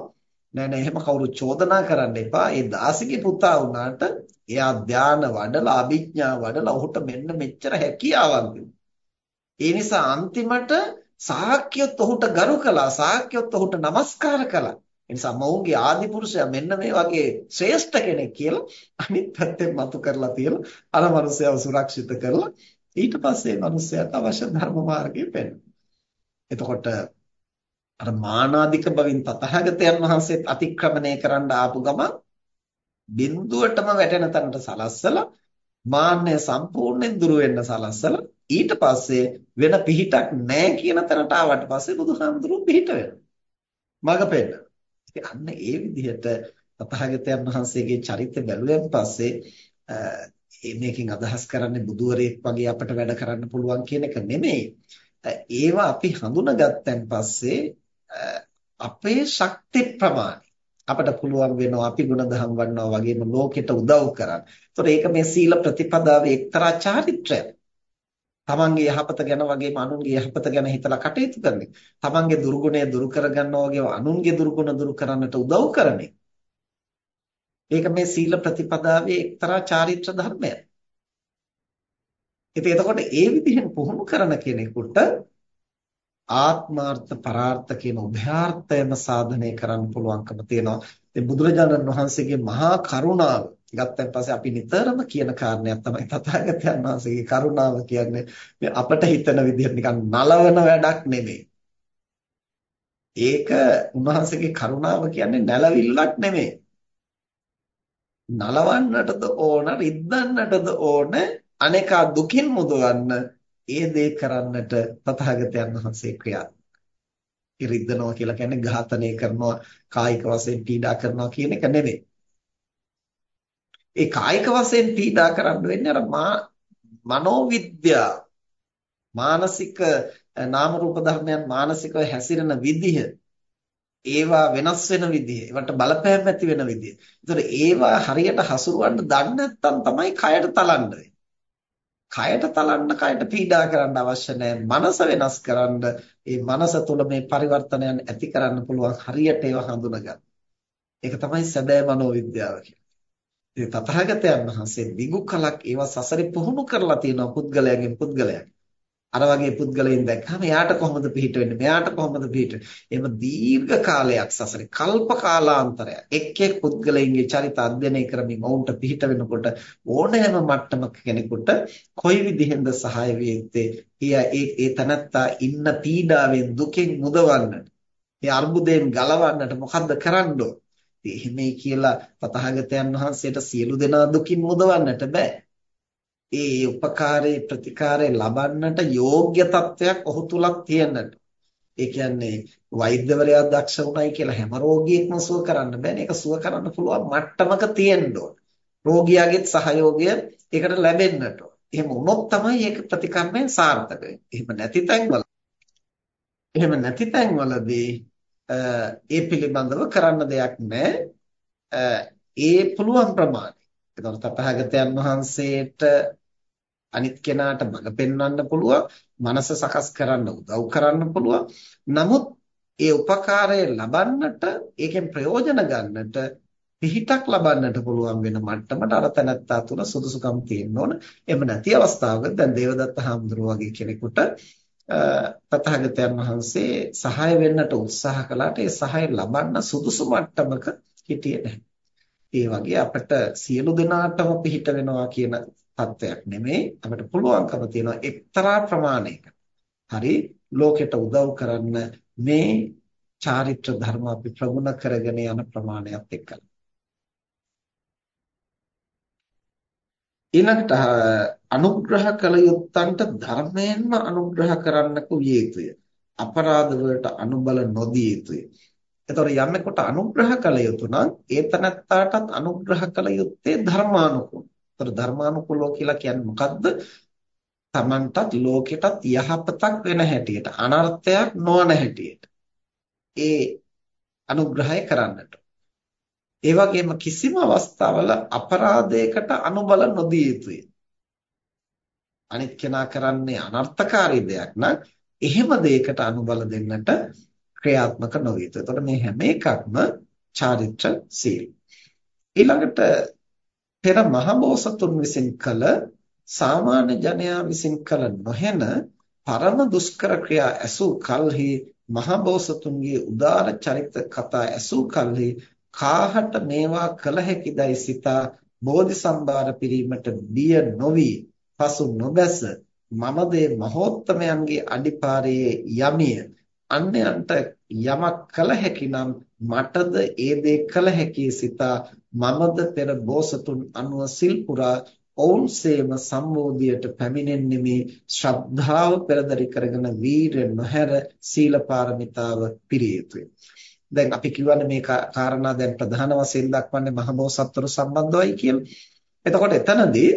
නෑ නෑ එහෙම කවුරු චෝදනා කරන්න එපා. ඒ දාසිගේ පුතා වුණාට එයා ධාන වඩලා අභිඥා වඩලා ඔහුට මෙන්න මෙච්චර හැකියාවක් ඒ නිසා අන්තිමට සාක්‍යයොත් ඔහුට ගරු කළා. සාක්‍යයොත් ඔහුට নমස්කාර කළා. ඒ නිසා මවුන්ගේ ආදි පුරුෂයා මෙන්න මේ වගේ ශ්‍රේෂ්ඨ කෙනෙක් කියලා අනිත් පැත්තෙන් මතු කරලා තියලා අර මනුස්සයව සුරක්ෂිත කරලා ඊට පස්සේ මනුස්සයාට අවශ්‍ය ධර්ම මාර්ගය පෙන්වනවා. එතකොට අර මානාධික බවින් තථාගතයන් වහන්සේත් අතික්‍රමණය කරන්න ආපු ගමන් බිඳුවටම වැටෙන තැනට සලස්සලා මාන්නය සම්පූර්ණයෙන් දුර වෙන්න සලස්සලා ඊට පස්සේ වෙන පිහිටක් නැහැ කියන තැනට ආවට පස්සේ බුදුහාමුදුරුවෝ පිහිට වෙනවා. මග පෙන්න. ඉතින් අන්න ඒ විදිහට තථාගතයන් වහන්සේගේ චරිත බැලුවෙන් පස්සේ මේකෙන් අදහස් කරන්නේ බුදුවරයෙක් වගේ අපිට වැඩ කරන්න පුළුවන් කියන එක නෙමෙයි. ඒවා අපි හඳුනාගත්තන් පස්සේ අපේ ශක්ති ප්‍රමාණය අපට පුළුවන් වෙනවා අපි ගුණධම් වඩනවා වගේම ලෝකෙට උදව් කරන්න. ඒතකොට ඒක මේ සීල ප්‍රතිපදාවේ එක්තරා චාරිත්‍රයක්. තමන්ගේ යහපත ගැන වගේම අනුන්ගේ යහපත ගැන හිතලා කටයුතු කරන එක. තමන්ගේ දුර්ගුණය දුරු කරගන්නවා වගේම අනුන්ගේ දුර්ගුණ දුරු කරන්නට උදව් කරන එක. ඒක මේ සීල ප්‍රතිපදාවේ එක්තරා චාරිත්‍ර ධර්මයක්. ඉතින් එතකොට ඒ විදිහෙන් පුහුණු කරන කෙනෙකුට ආත්මාර්ථ පරාර්ථ කියන උභයාර්ථයම සාධනය කරන්න පුළුවන්කම තියෙනවා. ඉතින් බුදුරජාණන් වහන්සේගේ මහා කරුණාව ගත්තන් පස්සේ අපි නිතරම කියන කාරණයක් තමයි තථාගතයන් වහන්සේගේ කරුණාව කියන්නේ මේ අපට හිතන විදිහට නිකන් නලවන වැඩක් නෙමෙයි. ඒක උන්වහන්සේගේ කරුණාව කියන්නේ නැලවිල්ලක් නෙමෙයි. නලවන්නටද ඕන, රිද්දන්නටද ඕන, අනේකා දුකින් මුදවන්න ඒ දේ කරන්නට තථාගතයන් වහන්සේ ක්‍රියාත්මක. ඉරිද්දනවා කියලා කියන්නේ ඝාතනය කරනවා, කායික වශයෙන් පීඩා කරනවා කියන එක නෙමෙයි. ඒ කායික වශයෙන් පීඩා කරන්න වෙන්නේ අර මනෝවිද්‍යාව මානසික නාම රූප ධර්මයන් මානසිකව හැසිරෙන විදිහ ඒවා වෙනස් වෙන විදිහ ඒවට බලපෑම් ඇති වෙන විදිහ. ඒතකොට ඒවා හරියට හසුරවන්න දන්නේ නැත්නම් තමයි කයට තලන්නේ. කයට තලන්න කයට පීඩා කරන්න අවශ්‍ය නැහැ. මනස වෙනස් කරන්න ඒ මනස තුළ මේ පරිවර්තනයන් ඇති කරන්න පුළුවන් හරියට ඒවා හඳුනගන්න. ඒක තමයි සැබෑ මනෝවිද්‍යාව කියන්නේ. ඉතින් තථාගතයන් වහන්සේ දිගු කලක් ඒවා සසරේ පුහුණු කරලා තියෙනවා පුද්ගලයාගෙන් පුද්ගලයාට. අර වගේ පුද්ගලයන් දැක්කම එයාට කොහොමද පිහිට වෙන්නේ? මෙයාට කොහොමද පිහිට එහෙම දීර්ඝ කාලයක් සසරේ කල්ප කාලාන්තරයක්. එක් එක් පුද්ගලයන්ගේ චරිත අධ්‍යයනය කරමින් ඔවුන්ට පිහිට වෙනකොට ඕනෑම මට්ටමක කෙනෙකුට කොයි විදිහෙන්ද සහාය විය යුත්තේ ඒ ඒ තනත්තා ඉන්න පීඩාවෙන් දුකෙන් මුදවන්නට ඒ අර්බුදයෙන් ගලවන්නට මොකද්ද කරන්න? ඕන එහෙමයි කියලා තථාගතයන් වහන්සේට සියලු දෙනා දුකින් මුදවන්නට බෑ. ඒ උපකාරයේ ප්‍රතිකාරය ලබන්නට යෝග්‍ය තත්වයක් ඔහු තුලක් තියෙන්නට. ඒ කියන්නේ වෛද්‍යවරයා දක්ෂ වුණයි කියලා හැම රෝගියෙක්ම සුව කරන්න බෑනේ. ඒක සුව කරන්න පුළුවන් මට්ටමක තියෙන්න ඕන. රෝගියාගේත් සහයෝගය ඒකට ලැබෙන්නට ඕන. එහෙම වුණොත් තමයි ඒක ප්‍රතිකර්මයෙන් සාර්ථක වෙන්නේ. එහෙම නැති තැන්වල එහෙම නැති තැන්වලදී ඒ පිළිබඳව කරන්න දෙයක් නැහැ. ඒ පුළුවන් ප්‍රමාණය. එතකොට තථාගතයන් වහන්සේට අනිත් කෙනාට මඟ පෙන්වන්න පුළුවන්, මනස සකස් කරන්න උදව් කරන්න පුළුවන්. නමුත් ඒ උපකාරය ලබන්නට, ඒකෙන් ප්‍රයෝජන ගන්නට පිහිටක් ලබන්නට පුළුවන් වෙන මට්ටමට අර තැනත්තා තුළ සුදුසුකම් තියෙන්න ඕන. එහෙම නැති අවස්ථාවක දැන් දේවදත්ත හාමුදුරුවෝ වගේ කෙනෙකුට තථාගතයන් වහන්සේ සහාය වෙන්නට උත්සාහ කළාට ඒ සහාය ලබන්න සුදුසු මට්ටමක හිටියේ නැහැ. ඒ වගේ අපිට සියලු දෙනාටම පිහිට වෙනවා කියන තත්වයක් නෙමෙයි අපිට පුළුවන්කම තියෙනවා එක්තරා ප්‍රමාණයක. හරි ලෝකෙට උදව් කරන්න මේ චාරිත්‍ර ධර්ම අපි ප්‍රගුණ කරගෙන යන ප්‍රමාණයත් එක්කලා. ඊළඟට අනුග්‍රහ කළ යුත්තන්ට ධර්මයෙන්ම අනුග්‍රහ කරන්නකු විය යුතුය. අපරාධ වලට අනුබල නොදිය යුතුය. එතකොට යමෙකුට අනුග්‍රහ කළ යුතු නම් ඒ තනත්තාටත් අනුග්‍රහ කළ යුත්තේ ධර්මානුකූල. එතකොට ධර්මානුකූලව කියලා කියන්නේ මොකද්ද? Tamanටත් ලෝකෙටත් යහපතක් වෙන හැටියට අනර්ථයක් නොවන හැටියට ඒ අනුග්‍රහය කරන්නට. ඒ වගේම කිසිම අවස්ථාවල අපරාධයකට අනුබල නොදිය යුතුය. අනිත් කෙනා කරන්නේ අනර්ථකාරී දෙයක් නම් එහෙම දෙයකට අනුබල දෙන්නට ක්‍රියාත්මක නොවිය යුතුයි. එතකොට මේ හැම එකක්ම චාරිත්‍ර සීල. ඊළඟට පෙර මහබෝසතුන් විසින් කළ සාමාන්‍ය ජනයා විසින් කළ නොහැන පරම දුෂ්කර ක්‍රියා ඇසූ කල්හි මහබෝසතුන්ගේ උදාර චරිත කතා ඇසූ කල්හි කාහට මේවා කළ හැකිදයි සිතා බෝධි සම්භාර පිරීමට බිය නොවි. පසු නොබැස මමදේ මහෝත්තමයන්ගේ අඩිපාරේ යමිය. අන්‍යයන්ට යමක් කළ හැකි නම් මටද ඒ දේ කළ හැකි සිතා මමද පෙර බෝසතුන් අනුව සිල් පුරා ඔවුන්සේම සම්මෝධියට පැමිණෙන්නේ ශ්‍රද්ධාව පෙරදරි කරගෙන වීරය නොහැර සීල පාරමිතාව පිරිය යුතුය. දැන් අපි කියවනේ මේ කාරණා දැන් ප්‍රධාන වශයෙන් දක්වන්නේ මහබෝසත්වරු සම්බන්ධවයි කියලා. එතකොට එතනදී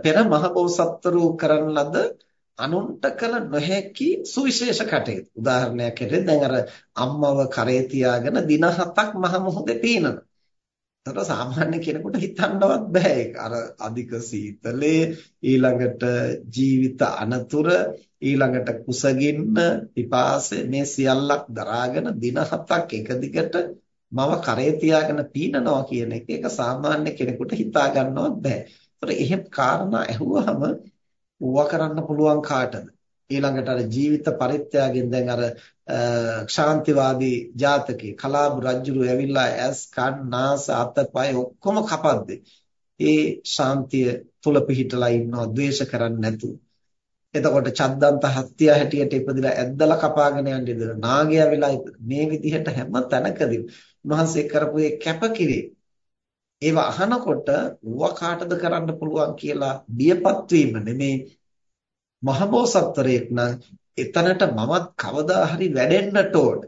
පෙර මහබෝසත්වරු කරන ලද අනුන්ට කළ නොහැකි සුවිශේෂ කටයුතු. උදාහරණයක් හැටියට දැන් අර අම්මව කරේ තියාගෙන දින හතක් මහ මොහොතේ පීනන. ඒතර සාමාන්‍ය කෙනෙකුට හිතන්නවත් බෑ ඒක. අර අධික සීතලේ ඊළඟට ජීවිත අනතුර ඊළඟට කුසගින්න පිපාසය මේ සියල්ලක් දරාගෙන දින හතක් එක දිගට මව කරේ තියාගෙන පීනනවා කියන එක ඒක සාමාන්‍ය කෙනෙකුට හිතා ගන්නවත් බෑ. ඒතර එහෙම කාරණා ඇහුවහම ඌව කරන්න පුළුවන් කාටද? ඊළඟට අර ජීවිත පරිත්‍යාගයෙන් දැන් අර ක්ෂාන්තිවාදී ජාතකේ කලාබු රජුරු ඇවිල්ලා ඇස් කන් නාස අතපය ඔක්කොම කපද්දේ ඒ ශාන්තිය තුල පිහිටලා ඉන්නවා ද්වේෂ කරන්නේ නැතුව. එතකොට චද්දන්ත හත්තිය හැටියට ඉපදිලා ඇද්දලා කපාගෙන යන්න ඉදලා නාගයා වෙලා මේ විදිහට හැම තැනකදී උන්වහන්සේ කරපු ඒ කැපකිරීම ඒව අහනකොට ඌව කාටද කරන්න පුළුවන් කියලා බියපත් වීම නෙමේ මහබෝසත්වරයෙක් නම් එතනට මමත් කවදා හරි වැඩෙන්නට ඕන.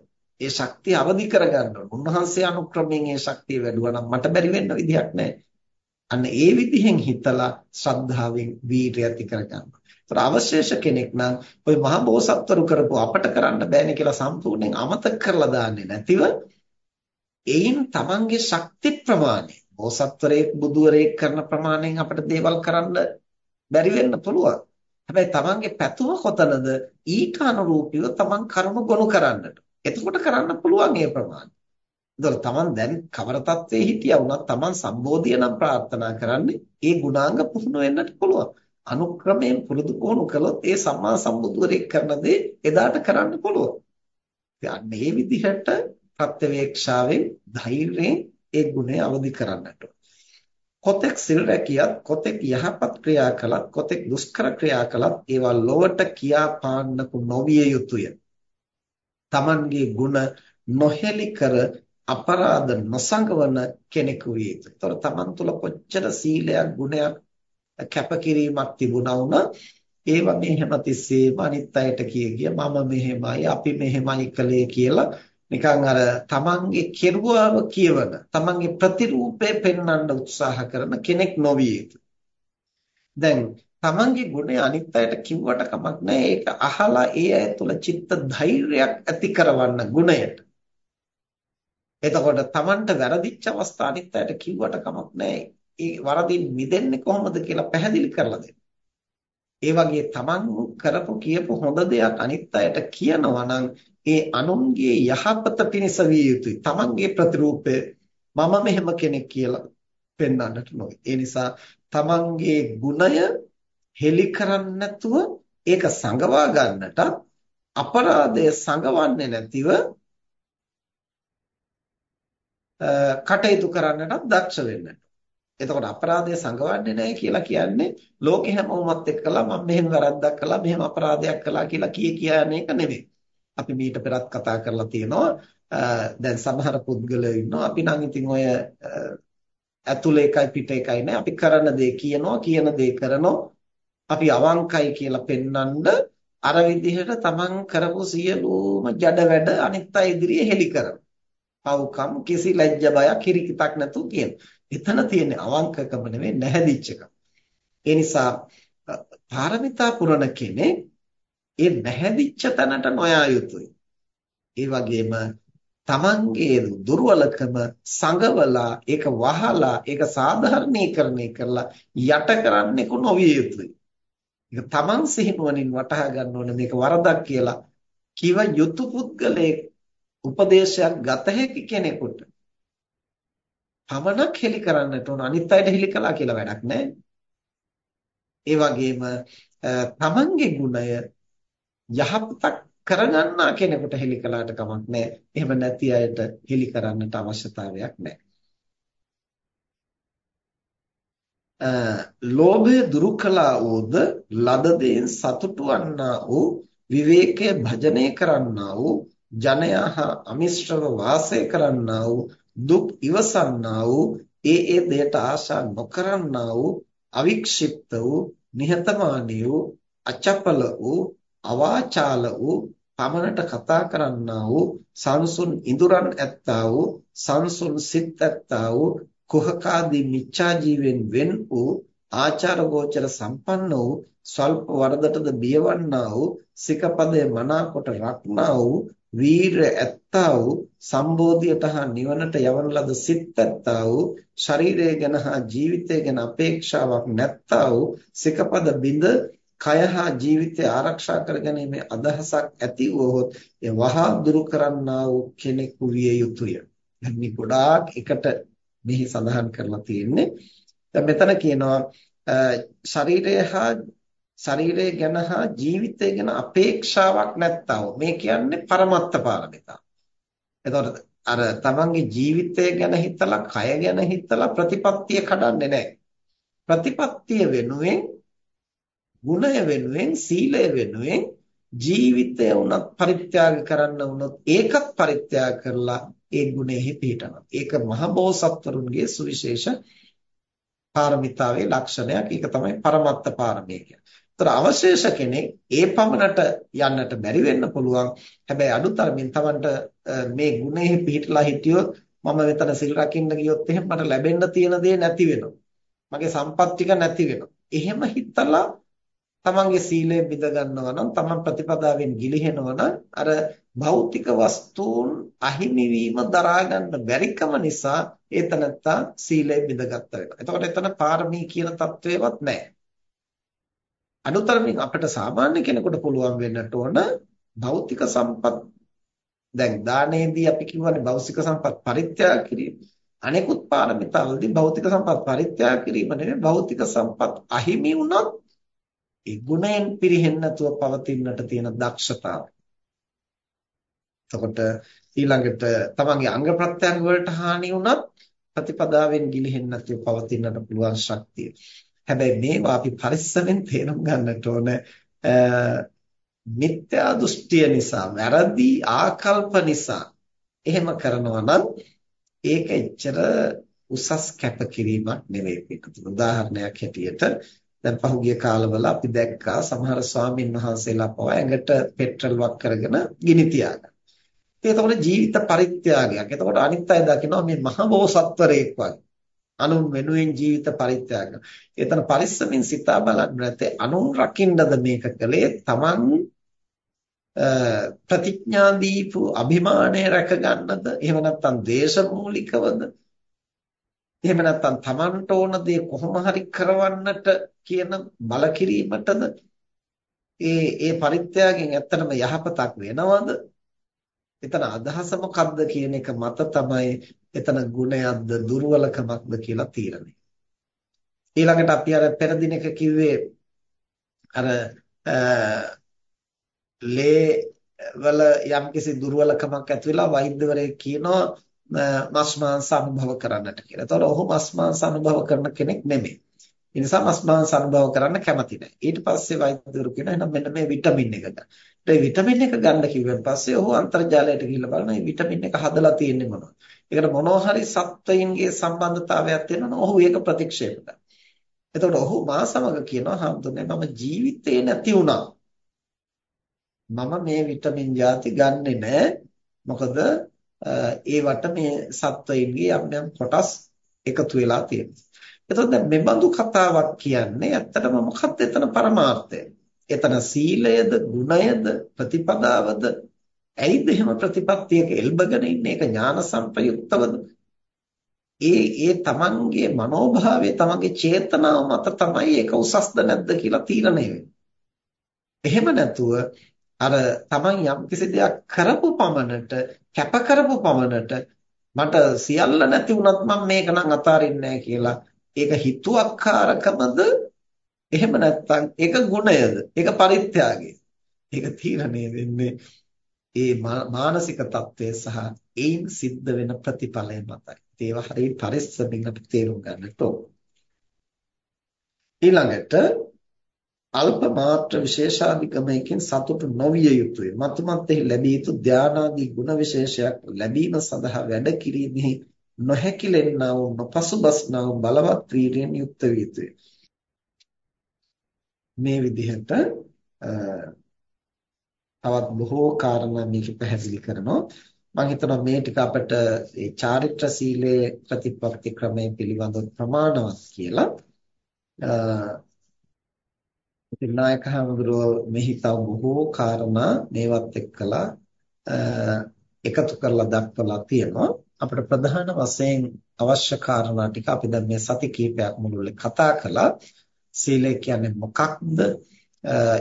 ඒ ශක්තිය අවදි කරගන්න ඕන. උන්වහන්සේ අනුක්‍රමයෙන් ඒ ශක්තිය වැඩුවා නම් මට බැරි වෙන්න විදිහක් නැහැ. අන්න ඒ විදිහෙන් හිතලා ශ්‍රද්ධාවෙන් වීරිය ඇති කරගන්නවා. ඒතර අවශේෂ කෙනෙක් නම් ওই මහා බෝසත්වරු කරපු අපට කරන්න බෑනේ කියලා සම්පූර්ණයෙන් අමතක කරලා දාන්නේ නැතිව එයින් තමන්ගේ ශක්ති ප්‍රමාණය බෝසත්වරයෙක් බුදුවරයෙක් කරන ප්‍රමාණයෙන් අපිට දේවල් කරන්න බැරි වෙන්න පුළුවන්. හැබැයි තමන්ගේ පැතුම කොතනද ඊට අනුරූපීව තමන් කර්ම ගොනු කරන්නට. එතකොට කරන්න පුළුවන් ඒ ප්‍රමාණය. ඒතකොට තමන් දැන් කවර තත්ත්වයේ හිටියා වුණත් තමන් සම්බෝධිය නම් ප්‍රාර්ථනා කරන්නේ ඒ ගුණාංග පුහුණු වෙන්නට පුළුවන්. අනුක්‍රමයෙන් පුරුදු පුහුණු කළොත් ඒ සම්මා සම්බුදුරෙක් කරන දේ එදාට කරන්න පුළුවන්. ඉතින් මේ විදිහට ප්‍රත්‍යවේක්ෂාවෙන් ධෛර්යයෙන් ඒ ගුණය අවදි කරන්නට කොතෙක් සිල් රැකියත් කොතෙක් යහපත් ක්‍රියා කළත් කොතෙක් දුෂ්කර ක්‍රියා කළත් ඒවා ලොවට කියා පාන්නකු නොවිය යුතුය. Tamanගේ ගුණ නොහෙලි කර අපරාධ නොසඟවන කෙනෙකු විය යුතුය. ඒතර Taman තුල කොච්චර සීලයක් ගුණයක් කැපකිරීමක් තිබුණා වුණා ඒවා මේ හැමතිස්සෙම අනිත් අයට කිය ගිය මම මෙහෙමයි අපි මෙහෙමයි කළේ කියලා නිකන් අර තමන්ගේ කෙරුවාව කියවන තමන්ගේ ප්‍රතිරූපේ පෙන්වන්න උත්සාහ කරන කෙනෙක් නොවිය යුතුයි. දැන් තමන්ගේ ගුණය අනිත් අයට කිව්වට කමක් නැහැ. ඒක අහලා ඒ අය තුළ චිත්ත ධෛර්යයක් ඇති කරවන්න ගුණයට. එතකොට තමන්ට වැරදිච්ච අවස්ථා අනිත් අයට කිව්වට කමක් නැහැ. ඒ වරදින් මිදෙන්නේ කොහොමද කියලා පැහැදිලි කරලා දෙන්න. ඒ වගේ තමන් කරපු කියපු හොඳ දෙයක් අනිත් අයට කියනවා නම් ඒ අනුන්ගේ යහපත පිණිස විය යුතුයි. තමන්ගේ ප්‍රතිරූපය මම මෙහෙම කෙනෙක් කියලා පෙන්වන්නට නොවේ. ඒ නිසා තමන්ගේ ගුණය හෙලි කරන්නේ නැතුව ඒක සංගවා ගන්නට අපරාධය සංගවන්නේ නැතිව කටයුතු කරන්නටත් දක්ෂ වෙන්න. එතකොට අපරාධය සංගවන්නේ නැහැ කියලා කියන්නේ ලෝකෙ හැමෝමත් එක්කලා මම මෙහෙම වැරද්දක් කළා මෙහෙම අපරාධයක් කළා කියලා කිය කියන එක නෙමෙයි. අපි මීට පෙරත් කතා කරලා තියෙනවා දැන් සමහර පුද්ගලයෝ ඉන්නවා අපි නම් ඉතින් ඔය ඇතුළේ එකයි පිට එකයි නෑ අපි කරන දේ කියනවා කියන දේ කරනවා අපි අවංකයි කියලා පෙන්වන්න අර විදිහට තමන් කරපු සියලුම ජඩ වැඩ අනිත් අය ඉදිරියේ හෙලි කරනවා. පව්කම් කිසි ලැජ්ජ බයක් හිරිකිතක් නැතුව කියන. එතන තියෙන්නේ අවංකකම නෙවෙයි නැහැදිච්චකම. ඒ නිසා පාරමිතා පුරන කෙනෙක් ඒ නැහැදිච්ච තැනට නොයා යුතුයි. ඒ වගේම තමන්ගේ දුර්වලකම සංගවලා ඒක වහලා ඒක සාධාරණීකරණය කරලා යට කරන්නෙකු නොවිය යුතුයි. ඒක තමන් සිහිනුවණින් වටහා ගන්න ඕනේ මේක වරදක් කියලා කිව යුතු පුද්ගලයෙක් උපදේශයක් ගත හැකි කෙනෙකුට පමණක් හෙලි කරන්නට ඕන අනිත් අයට හෙලි කළා කියලා වැඩක් නැහැ. ඒ වගේම තමන්ගේ ගුණය යහපතක් කරගන්නා කෙනෙකුට හෙලි කළාට කමක් නැහැ. එහෙම නැති අයට හෙලි කරන්නට අවශ්‍යතාවයක් නැහැ. ලෝභය දුරු කළා වූද ලද දෙයින් සතුටු වන්නා වූ විවේකය භජනය කරන්නා වූ ජනයා අමිශ්‍රව වාසය කරන්නා වූ දුක් ඉවසන්නා වූ ඒ ඒ දෙයට ආශා නොකරන්නා වූ අවික්ෂිප්ත වූ නිහතමානී වූ අචපල වූ අවාචාල වූ පමණට කතා කරන්නා වූ සංසුන් ඉඳුරන් ඇත්තා වූ සංසුන් සිත් ඇත්තා වූ කුහකාදී මිච්ඡා ජීවෙන් වෙන් වූ ආචාර ගෝචර සම්පන්න වූ ස්වල්ප වරදටද බියවන්නා වූ සිකපදයේ මනාකොට රක්නා වූ වීර ඇත්තා වූ සම්බෝධියට හා නිවනට යවන ලද සිත් ඇත්තා වූ ශරීරය ගැන හා ජීවිතය ගැන අපේක්ෂාවක් නැත්තා වූ සිකපද බිඳ කය හා ජීවිතය ආරක්ෂා කරගැනීමේ අදහසක් ඇති වුවහොත් ඒ වහා දුරු කරන්නා වූ කෙනෙකු විය යුතුය. දැන් මේ ගොඩාක් එකට මෙහි සඳහන් කරලා තියෙන්නේ. දැන් මෙතන කියනවා ශරීරය හා ශරීරය ගැන හා ජීවිතය ගැන අපේක්ෂාවක් නැත්තව මේ කියන්නේ පරමත්ත පාරමිතා. එතකොට අර තමන්ගේ ජීවිතය ගැන හිතලා කය ගැන හිතලා ප්‍රතිපත්තිය කඩන්නේ නැහැ. ප්‍රතිපත්තිය වෙනුවෙන් ගුණය වෙනුවෙන් සීලය වෙනුවෙන් ජීවිතය උනත් පරිත්‍යාග කරන්න වුණොත් ඒකත් පරිත්‍යාග කරලා ඒ ගුණෙහි පිහිටනවා. ඒක මහබෝසත්වරුන්ගේ සුවිශේෂ පාරමිතාවේ ලක්ෂණයක්. ඒක තමයි පරමත්ත පාරමිය කියන්නේ. ඒතර අවශේෂ කෙනෙක් ඒ පමණට යන්නට බැරි වෙන්න පුළුවන්. හැබැයි අඩුතරමින් Tamanට මේ ගුණෙහි පිහිටලා හිටියොත් මම මෙතන සිල් රකින්න ගියොත් එහෙම මට ලැබෙන්න තියෙන දේ නැති වෙනවා. මගේ සම්පත් ටික නැති වෙනවා. එහෙම හිතලා තමන්ගේ සීලය බිඳ ගන්නවා නම් තමන් ප්‍රතිපදාවෙන් ගිලිහෙනවා නම් අර භෞතික වස්තුන් අහිමි වීම දරා ගන්න බැරිකම නිසා ඒතනත්තා සීලය බිඳගත්ත වෙනවා. එතකොට එතන පාරමී කියන තත්වේවත් නැහැ. අනුතරමින් අපිට සාමාන්‍ය කෙනෙකුට පුළුවන් වෙන්නට ඕන භෞතික සම්පත් දැන් දානයේදී අපි කියවනේ භෞතික සම්පත් පරිත්‍යාග කිරීම. අනෙකුත් පාරමිතාවලදී භෞතික සම්පත් පරිත්‍යාග කිරීම නෙවෙයි භෞතික සම්පත් අහිමි වුණොත් ඒ ගුණයෙන් පිරෙහෙන්නේ නැතුව පවතින්නට තියෙන දක්ෂතාව. එතකොට ඊළඟට තමන්ගේ අංග ප්‍රත්‍යංග වලට හානි වුණත් ප්‍රතිපදාවෙන් ගිලිහෙන්නේ නැතුව පවතින්නට පුළුවන් ශක්තිය. හැබැයි මේවා අපි පරිස්සමෙන් තේරුම් ගන්නට ඕන මිත්‍යා දෘෂ්ටිය නිසා වැරදි ආකල්ප නිසා එහෙම කරනවා නම් ඒක එච්චර උසස් කැපකිරීමක් නෙවෙයි. ඒක උදාහරණයක් හැටියට දැන් පහුගිය කාලවල අපි දැක්කා සමහර ස්වාමින් වහන්සේලා පවා ඇඟට පෙට්‍රල් වක් කරගෙන ගිනි තියාගන්න. ඉතින් එතකොට ජීවිත පරිත්‍යාගයක්. එතකොට අනිත් අය දකිනවා මේ මහ බෝසත්වරයෙක් වගේ. අනුන් වෙනුවෙන් ජීවිත පරිත්‍යාග එතන පරිස්සමින් සිතා බලන්න නැත්තේ අනුන් රකින්නද මේක කළේ තමන් ප්‍රතිඥා දීපු අභිමානය රැක ගන්නද එහෙම නැත්නම් දේශමූලිකවද එහෙම නැත්නම් තමන්ට ඕන දේ කොහොම හරි කරවන්නට කියන බල කිරීමටද ඒ ඒ පරිත්‍යාගයෙන් ඇත්තටම යහපතක් වෙනවද එතන අදහස මොකක්ද කියන එක මත තමයි එතන ගුණයක්ද දුර්වලකමක්ද කියලා තීරණය. ඊළඟට අපි අර පෙර දිනක කිව්වේ අර ලේ වල යම්කිසි දුර්වලකමක් ඇති වෙලා වෛද්‍යවරයෙක් කියනවා මස් මාංශ අනුභව කරන්නට කියලා. ඒතකොට ඔහු මස් මාංශ අනුභව කරන කෙනෙක් නෙමෙයි. ඒ නිසා මස් මාංශ අනුභව කරන්න කැමති නැහැ. ඊට පස්සේ වෛද්‍යවරු කියනවා එහෙනම් මෙන්න මේ විටමින් එක ගන්න. ඒ විටමින් එක ගන්න කිව්වන් පස්සේ ඔහු අන්තර්ජාලයට ගිහිල්ලා බලනවා මේ විටමින් එක හදලා තියෙන්නේ මොනවද? ඒකට මොනවා හරි සත්වයින්ගේ සම්බන්ධතාවයක් තියෙනවා ඔහු ඒක ප්‍රතික්ෂේප කරනවා. එතකොට ඔහු මා සමග කියනවා හම්දුනේ මම ජීවිතේ නැති වුණා. මම මේ විටමින් ಜಾති ගන්නෙ නෑ. මොකද ඒවට මේ සත්වයින්ගේ යම් යම් කොටස් එකතු වෙලා තියෙනවා. එතකොට දැන් මේ බඳු කතාවක් කියන්නේ ඇත්තටම මොකක්ද එතන පරමාර්ථය? එතන සීලයද, ගුණයද, ප්‍රතිපදාවද? ඇයිද එහෙම ප්‍රතිපත්තියක එල්බගෙන ඉන්නේ? ඒක ඥාන සංප්‍රයුක්තවද? ඒ ඒ තමන්ගේ මනෝභාවය තමන්ගේ චේතනාව මත තමයි ඒක උසස්ද නැද්ද කියලා තීරණය වෙන්නේ. එහෙම නැතුව අර තමන් යම් කිසි දෙයක් කරපු පමණට කැප කරපු පමණට මට සියල්ල නැති වුණත් මම මේක නම් අතාරින්නේ නැහැ කියලා. ඒක හිතුවක්කාරකමද? එහෙම නැත්නම් ඒක ගුණයද? ඒක පරිත්‍යාගය ඒක තීරණය වෙන්නේ ඒ මානසික தත්ත්වය සහ ඒන් සිද්ධ වෙන ප්‍රතිඵලය මතයි. ඒවා හරිය පරිස්සමින් අපි තේරුම් ගන්නට ඕන. ඊළඟට අල්ප මාත්‍ර විශේෂාධිකමයකින් සතුටු නොවිය යුතුය. මතුමත්ෙහි ලැබිය යුතු ධානාදී ගුණ විශේෂයක් ලැබීම සඳහා වැඩ කිරීමෙහි නොහැකිලෙන්නා වූ නොපසුබස්නා වූ බලවත් වීර්යයෙන් යුක්ත විය යුතුය. මේ විදිහට තවත් බොහෝ කාරණා මේක පැහැදිලි කරනවා. මම හිතනවා මේ ටික අපිට ඒ චාරිත්‍ර සීලයේ ප්‍රතිපත්ති ක්‍රමය පිළිබඳව ප්‍රමාණවත් කියලා. ඉතින් නායක හඳුරෝ මෙහි තව බොහෝ කාරණා මේවත් එක්කලා එකතු කරලා දක්වලා තියෙනවා. අපිට ප්‍රධාන වශයෙන් අවශ්‍ය කාරණා ටික අපි දැන් මේ සති කීපයක් මුළුල්ලේ කතා කළා. සීලය කියන්නේ මොකක්ද?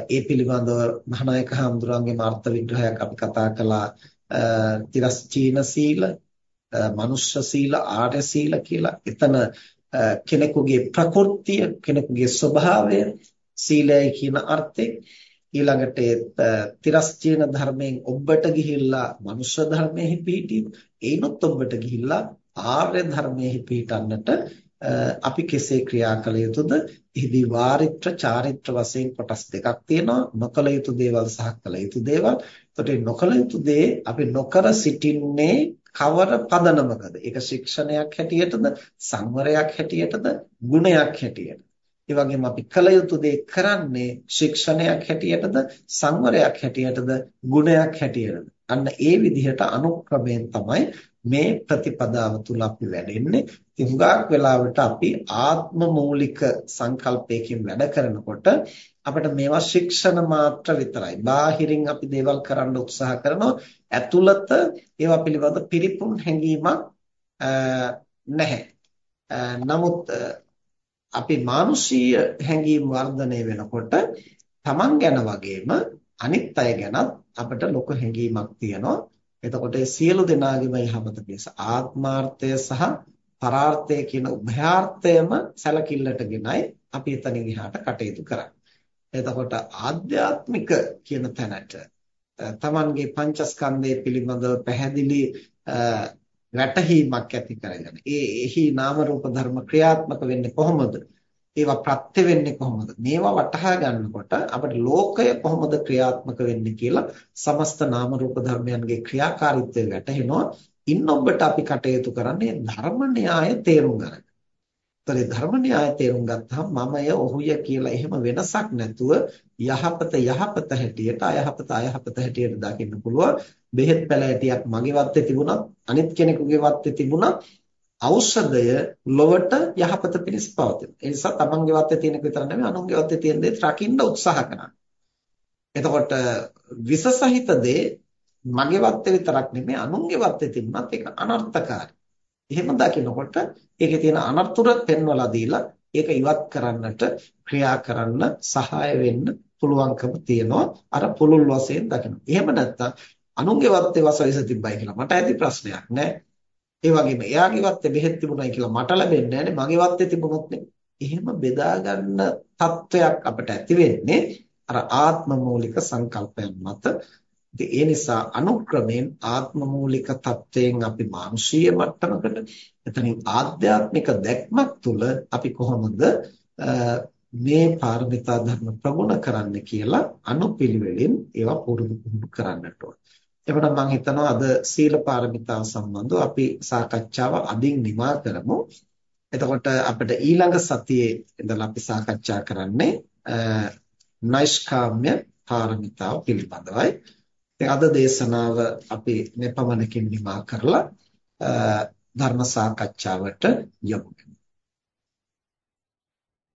ඒ පිළිබඳව මහානායක හඳුරන්ගේ මාර්ථ විග්‍රහයක් අපි කතා කළා. තිරස්චීන සීල, මනුෂ්‍ය සීල, ආර්ය සීල කියලා. එතන කෙනෙකුගේ ප්‍රകൃතිය, කෙනෙකුගේ ස්වභාවය සීලයයි කියන අර්ථයෙන් ඊළඟට තිරස්චීන ධර්මයෙන් ඔබට ගිහිල්ලා මනුෂ්‍ය ධර්මයේ පිහිටීම ඒනොත් ඔබට ගිහිල්ලා ආර්ය ධර්මයේ පිහිටන්නට අපි කෙසේ ක්‍රියා කළ යුතුද? එහිදී වාරිත්‍ර චාරිත්‍ර වශයෙන් කොටස් දෙකක් තියෙනවා. නොකළ යුතු දේවල් සහ කළ යුතු දේවල්. එතකොට නොකළ යුතු දේ අපි නොකර සිටින්නේ කවර පදනමකද? ඒක ශික්ෂණයක් හැටියටද, සංවරයක් හැටියටද, ගුණයක් හැටියටද? ඒ වගේම අපි කල යුතු දේ කරන්නේ ශික්ෂණයක් හැටියටද සංවරයක් හැටියටද ගුණයක් හැටියටද? අන්න ඒ විදිහට අනුක්‍රමයෙන් තමයි මේ ප්‍රතිපදාව තුල අපි වැඩෙන්නේ. ඉතින් හුඟක් වෙලාවට අපි ආත්ම මූලික සංකල්පයකින් වැඩ කරනකොට අපිට මේවා ශික්ෂණ මාත්‍ර විතරයි. බාහිරින් අපි දේවල් කරන්න උත්සාහ කරනවා. ඇතුළත ඒවා පිළිබඳ පිරිපුන් හැඟීමක් නැහැ. නමුත් අපි මානුෂීය හැඟීම් වර්ධනය වෙනකොට Taman ගැන වගේම අනිත් අය ගැනත් අපිට ලොකු හැඟීමක් තියෙනවා. එතකොට මේ සියලු දෙනාගේම යහපත පිණිස ආත්මාර්ථය සහ පරාර්ථය කියන උභයාර්ථයම සැලකිල්ලටගෙනයි අපි එතනින් එහාට කටයුතු කරන්නේ. එතකොට ආධ්‍යාත්මික කියන තැනට තමන්ගේ පංචස්කන්ධය පිළිබඳව පැහැදිලි වැටහීමක් ඇති කරගෙන ඒ එහි නාම රූප ධර්ම ක්‍රියාත්මක වෙන්නේ කොහොමද? ඒවා ප්‍රත්‍ය වෙන්නේ කොහොමද? මේවා වටහා ගන්නකොට අපිට ලෝකය කොහොමද ක්‍රියාත්මක වෙන්නේ කියලා සමස්ත නාම රූප ධර්මයන්ගේ ක්‍රියාකාරීත්වය වැටහෙනවා. ඉන්න ඔබට අපි කටයුතු කරන්නේ ධර්ම න්‍යාය තේරුම් ගන්න. ඒතරේ ධර්ම න්‍යාය තේරුම් ගත්තාම මමය ඔහුය කියලා එහෙම වෙනසක් නැතුව යහපත යහපත හැටියට අයහපත අයහපත හැටියට දකින්න පුළුවන්. බෙහෙත් පැලෑටියක් මගේ වත්තේ තිබුණත් අනිත් කෙනෙකුගේ වත්තේ තිබුණත් ඖෂධය ලොවට යහපත පිණිස පවතින. ඒ නිසා තමන්ගේ වත්තේ තියෙනක විතර නෙමෙයි අනුන්ගේ වත්තේ තියෙන දේ රකින්න උත්සාහ කරන්න. එතකොට විස සහිත දේ මගේ වත්තේ විතරක් නෙමෙයි අනුන්ගේ වත්තේ තිබුණත් ඒක අනර්ථකාරී. එහෙම දකිනකොට ඒකේ තියෙන අනර්ථුර පෙන්වලා දීලා ඒක ඉවත් කරන්නට ක්‍රියා කරන්න සහාය වෙන්න පුළුවන්කම තියෙනවා අර පුළුල් වශයෙන් දකින්න. එහෙම නැත්නම් අනුන්ගේ වත්තේ වසවිස තිබ්බයි කියලා මට ඇති ප්‍රශ්නයක් නෑ. ඒ වගේම එයාගේ වත්තේ බෙහෙත් තිබුණයි කියලා මට ලැබෙන්නේ නෑනේ මගේ වත්තේ තිබුණොත් නේ. එහෙම බෙදා ගන්න තත්වයක් අපිට ඇති වෙන්නේ අර ආත්ම මූලික සංකල්පයන් මත. ඒ නිසා අනුක්‍රමයෙන් ආත්ම මූලික தත්වයෙන් අපි මානුෂීය මට්ටමකට එතනින් ආධ්‍යාත්මික දැක්මක් තුළ අපි කොහොමද මේ පාරමිතා ධර්ම ප්‍රගුණ කරන්න කියලා අනුපිළිවෙලින් ඒවා පුරුදු පුහුණු කරන්නට ඕන. එතකොට මම හිතනවා අද සීල පාරමිතාව සම්බන්ධව අපි සාකච්ඡාව අදින් නිමා කරමු. එතකොට අපිට ඊළඟ සතියේ ඉඳලා අපි සාකච්ඡා කරන්නේ නෛෂ්කාම්‍ය පාරමිතාව පිළිබඳවයි. ඉතින් අද දේශනාව අපි මෙපමණකින් නිමා කරලා ධර්ම සාකච්ඡාවට යමු.